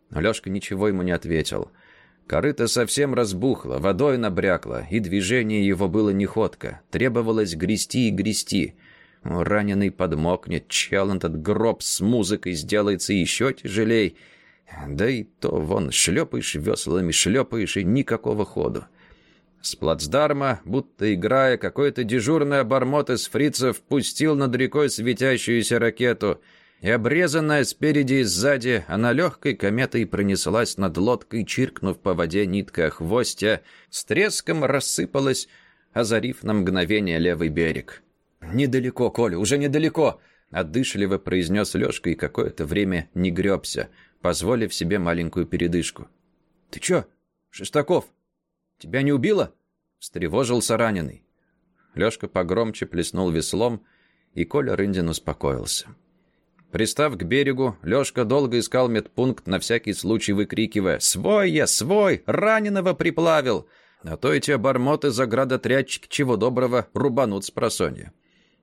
Но Лёшка ничего ему не ответил — Корыто совсем разбухло, водой набрякло, и движение его было неходко. Требовалось грести и грести. Раненый подмокнет, чел этот гроб с музыкой сделается еще тяжелей. Да и то вон шлепаешь веслами, шлепаешь, и никакого ходу. С плацдарма, будто играя, какой-то дежурный обормот из фрицев пустил над рекой светящуюся ракету — и обрезанная спереди и сзади, она легкой кометой пронеслась над лодкой, чиркнув по воде ниткой хвостя, с треском рассыпалась, озарив на мгновение левый берег. «Недалеко, Коля, уже недалеко!» — отдышливо произнес Лешка и какое-то время не гребся, позволив себе маленькую передышку. «Ты чё, Шестаков? Тебя не убило?» — встревожился раненый. Лешка погромче плеснул веслом, и Коля Рындин успокоился. Пристав к берегу, Лёшка долго искал медпункт, на всякий случай выкрикивая «Свой я, свой! Раненого приплавил!» А то эти обормоты заградотрядчики чего доброго рубанут с просонья.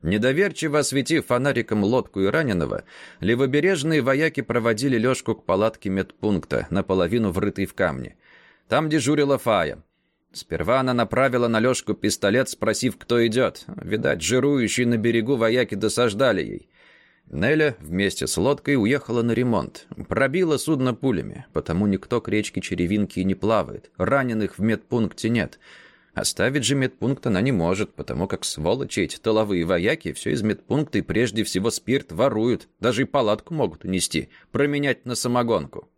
Недоверчиво осветив фонариком лодку и раненого, левобережные вояки проводили Лёшку к палатке медпункта, наполовину врытой в камне. Там дежурила Фая. Сперва она направила на Лёшку пистолет, спросив, кто идет. Видать, жирующие на берегу вояки досаждали ей. Неля вместе с лодкой уехала на ремонт. Пробила судно пулями, потому никто к речке Черевинки не плавает. Раненых в медпункте нет. Оставить же медпункт она не может, потому как сволочи эти тыловые вояки все из медпункта и прежде всего спирт воруют. Даже и палатку могут унести, променять на самогонку.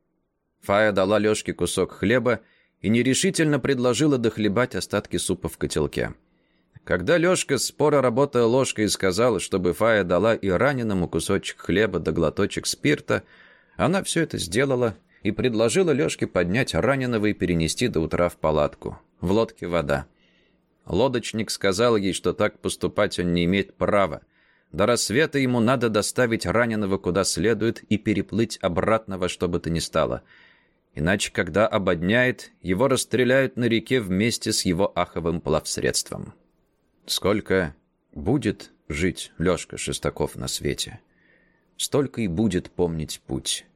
Фая дала Лешке кусок хлеба и нерешительно предложила дохлебать остатки супа в котелке. Когда Лешка споро работая ложкой сказала, чтобы Фая дала и раненому кусочек хлеба да глоточек спирта, она все это сделала и предложила Лешке поднять раненого и перенести до утра в палатку. В лодке вода. Лодочник сказал ей, что так поступать он не имеет права. До рассвета ему надо доставить раненого куда следует и переплыть обратно во что бы то ни стало. Иначе, когда ободняет, его расстреляют на реке вместе с его аховым плавсредством. Сколько будет жить Лёшка Шестаков на свете, столько и будет помнить путь.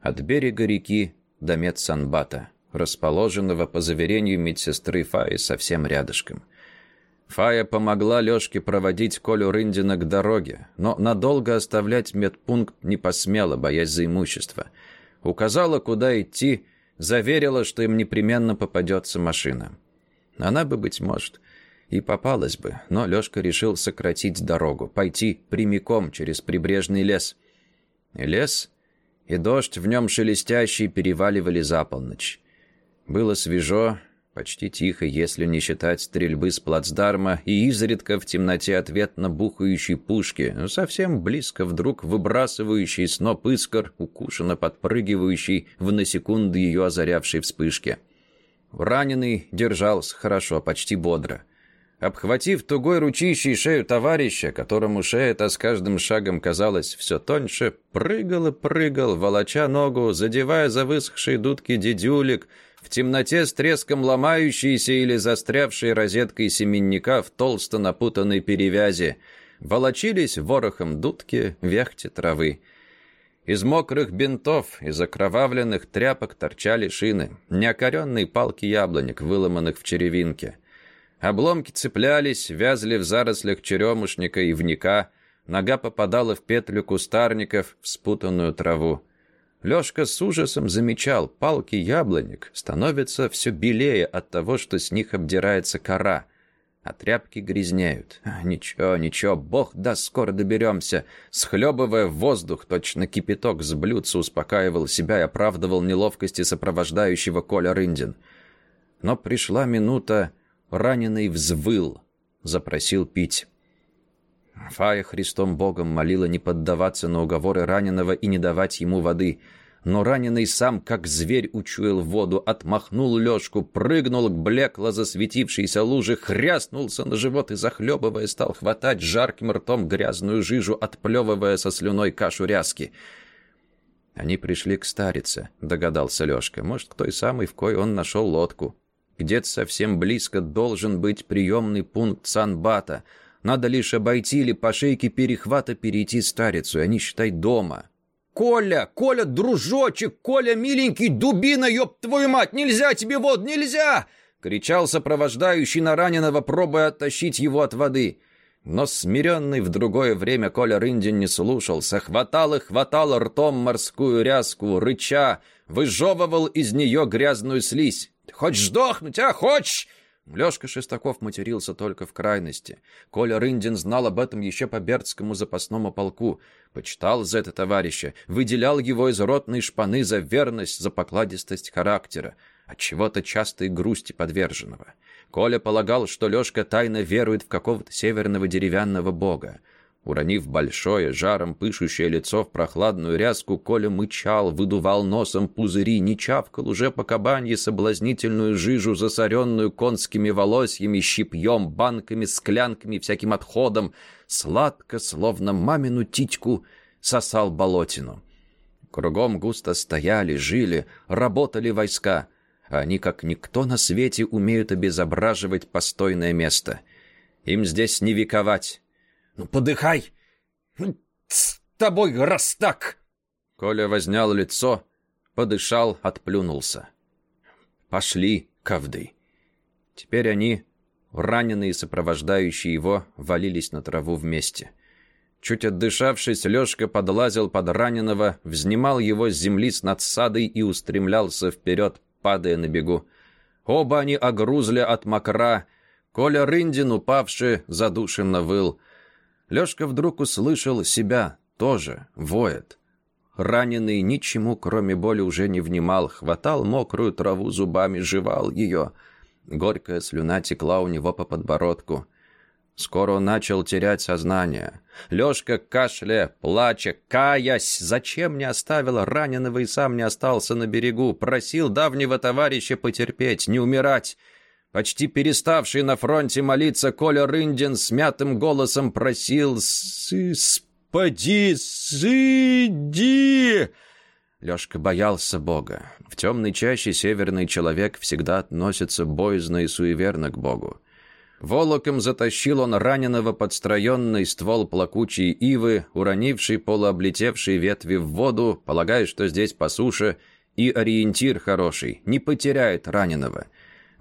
От берега реки до медсанбата расположенного, по заверению медсестры Фаи, совсем рядышком. Фая помогла Лёшке проводить Колю Рындина к дороге, но надолго оставлять медпункт не посмела, боясь за имущество. Указала, куда идти, заверила, что им непременно попадется машина. Она бы, быть может, и попалась бы, но Лёшка решил сократить дорогу, пойти прямиком через прибрежный лес. Лес, и дождь в нем шелестящий переваливали за полночь. Было свежо, почти тихо, если не считать стрельбы с плацдарма и изредка в темноте ответно бухающей пушки, но совсем близко вдруг выбрасывающий сноп искр, укушенно подпрыгивающий в на секунду ее озарявшей вспышке. Раненый держался хорошо, почти бодро. Обхватив тугой ручищей шею товарища, которому шея-то с каждым шагом казалась все тоньше, прыгал и прыгал, волоча ногу, задевая за высохшие дудки дедюлик, в темноте с треском ломающейся или застрявшей розеткой семенника в толсто напутанной перевязи, волочились ворохом дудки, вехте травы. Из мокрых бинтов, из окровавленных тряпок торчали шины, неокоренные палки яблонек, выломанных в черевинке. Обломки цеплялись, вязли в зарослях черемушника и вника, нога попадала в петлю кустарников, в спутанную траву. Лёшка с ужасом замечал, палки яблонек становятся все белее от того, что с них обдирается кора, а тряпки грязняют. Ничего, ничего, бог даст, скоро доберемся. Схлебывая воздух, точно кипяток с блюдца успокаивал себя и оправдывал неловкости сопровождающего Коля Рындин. Но пришла минута, раненый взвыл, запросил пить. Фая Христом Богом молила не поддаваться на уговоры раненого и не давать ему воды. Но раненый сам, как зверь, учуял воду, отмахнул лёжку, прыгнул к блекло засветившейся луже, хряснулся на живот и, захлебывая, стал хватать жарким ртом грязную жижу, отплевывая со слюной кашу ряски. Они пришли к старице, догадался Лёшка. Может, к той самой, в кой он нашел лодку. Где-то совсем близко должен быть приемный пункт Санбата — надо лишь обойти или по шейке перехвата перейти старицу, и они, считай, дома. «Коля! Коля, дружочек! Коля, миленький, дубина, ёб твою мать! Нельзя тебе вод, нельзя!» Кричал сопровождающий на раненого, пробуя оттащить его от воды. Но смиренный в другое время Коля Рындин не слушался. Хватал и хватал ртом морскую ряску, рыча, выжевывал из нее грязную слизь. «Хочешь сдохнуть, а? Хочешь?» Лёшка Шестаков матерился только в крайности. Коля Рындин знал об этом еще по Бердскому запасному полку. Почитал за это товарища, выделял его из ротной шпаны за верность, за покладистость характера, от чего-то частой грусти подверженного. Коля полагал, что Лёшка тайно верует в какого-то северного деревянного бога. Уронив большое, жаром пышущее лицо в прохладную ряску, Коля мычал, выдувал носом пузыри, не чавкал уже по кабанье соблазнительную жижу, засоренную конскими волосьями, щипьем, банками, склянками, всяким отходом. Сладко, словно мамину титьку, сосал болотину. Кругом густо стояли, жили, работали войска. Они, как никто на свете, умеют обезображивать постойное место. Им здесь не вековать. Ну, подыхай! Ну, с тобой раз так!» Коля вознял лицо, подышал, отплюнулся. «Пошли, ковды!» Теперь они, раненые сопровождающие его, валились на траву вместе. Чуть отдышавшись, Лёшка подлазил под раненого, взнимал его с земли с надсадой и устремлялся вперед, падая на бегу. Оба они огрузли от мокра. Коля Рындин, упавший, задушенно выл. Лёшка вдруг услышал себя, тоже, воет. Раненый ничему, кроме боли, уже не внимал, хватал мокрую траву зубами, жевал ее — Горькая слюна текла у него по подбородку. Скоро начал терять сознание. Лёшка, кашля, плача, каясь, зачем не оставил раненого и сам не остался на берегу, просил давнего товарища потерпеть, не умирать. Почти переставший на фронте молиться, Коля Рындин смятым голосом просил «Спади, сыди!» Лёшка боялся Бога. В темной чаще северный человек всегда относится боязно и суеверно к Богу. Волоком затащил он раненого под строенный ствол плакучей ивы, уронивший полуоблетевшие ветви в воду, полагая, что здесь по суше, и ориентир хороший, не потеряет раненого.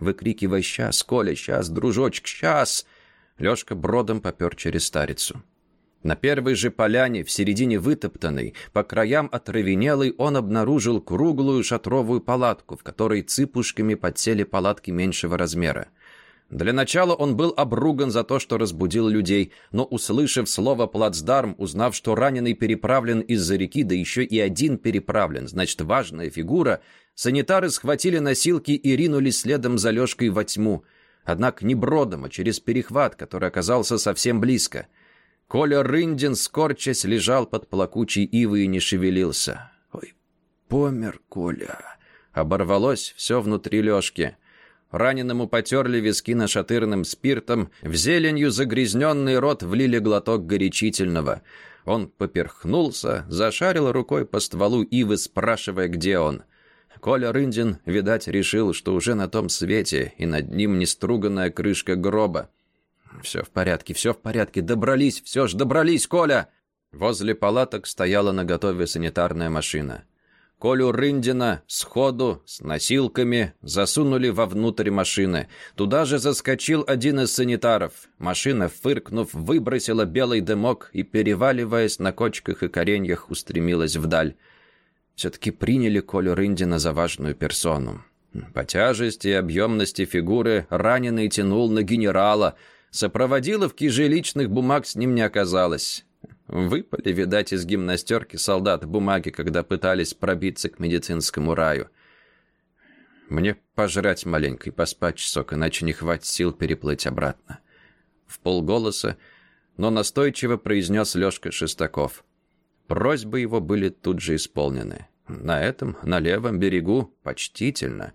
Выкрикивая «Сейчас, Коля, сейчас, дружочек, сейчас!» Лёшка бродом попер через старицу. На первой же поляне, в середине вытоптанной, по краям отравенелой, он обнаружил круглую шатровую палатку, в которой цыпушками подсели палатки меньшего размера. Для начала он был обруган за то, что разбудил людей, но, услышав слово «плацдарм», узнав, что раненый переправлен из-за реки, да еще и один переправлен, значит, важная фигура, санитары схватили носилки и ринулись следом за Лешкой во тьму. Однако не бродом, а через перехват, который оказался совсем близко — Коля Рындин, скорчась, лежал под плакучей ивой и не шевелился. «Ой, помер Коля!» Оборвалось все внутри Лешки. Раненому потерли виски нашатырным спиртом, в зеленью загрязненный рот влили глоток горячительного. Он поперхнулся, зашарил рукой по стволу ивы, спрашивая, где он. Коля Рындин, видать, решил, что уже на том свете, и над ним неструганная крышка гроба. «Все в порядке, все в порядке. Добрались, все ж добрались, Коля!» Возле палаток стояла наготове санитарная машина. Колю Рындина сходу, с носилками, засунули вовнутрь машины. Туда же заскочил один из санитаров. Машина, фыркнув, выбросила белый дымок и, переваливаясь на кочках и кореньях, устремилась вдаль. Все-таки приняли Колю Рындина за важную персону. По тяжести и объемности фигуры раненый тянул на генерала — Сопроводиловки же личных бумаг с ним не оказалось. Выпали, видать, из гимнастерки солдат бумаги, когда пытались пробиться к медицинскому раю. Мне пожрать маленько и поспать часок, иначе не хватит сил переплыть обратно. В полголоса, но настойчиво произнес Лёшка Шестаков. Просьбы его были тут же исполнены. На этом, на левом берегу, почтительно.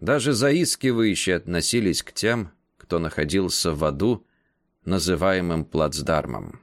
Даже заискивающие относились к тем, кто находился в аду, называемым плацдармом.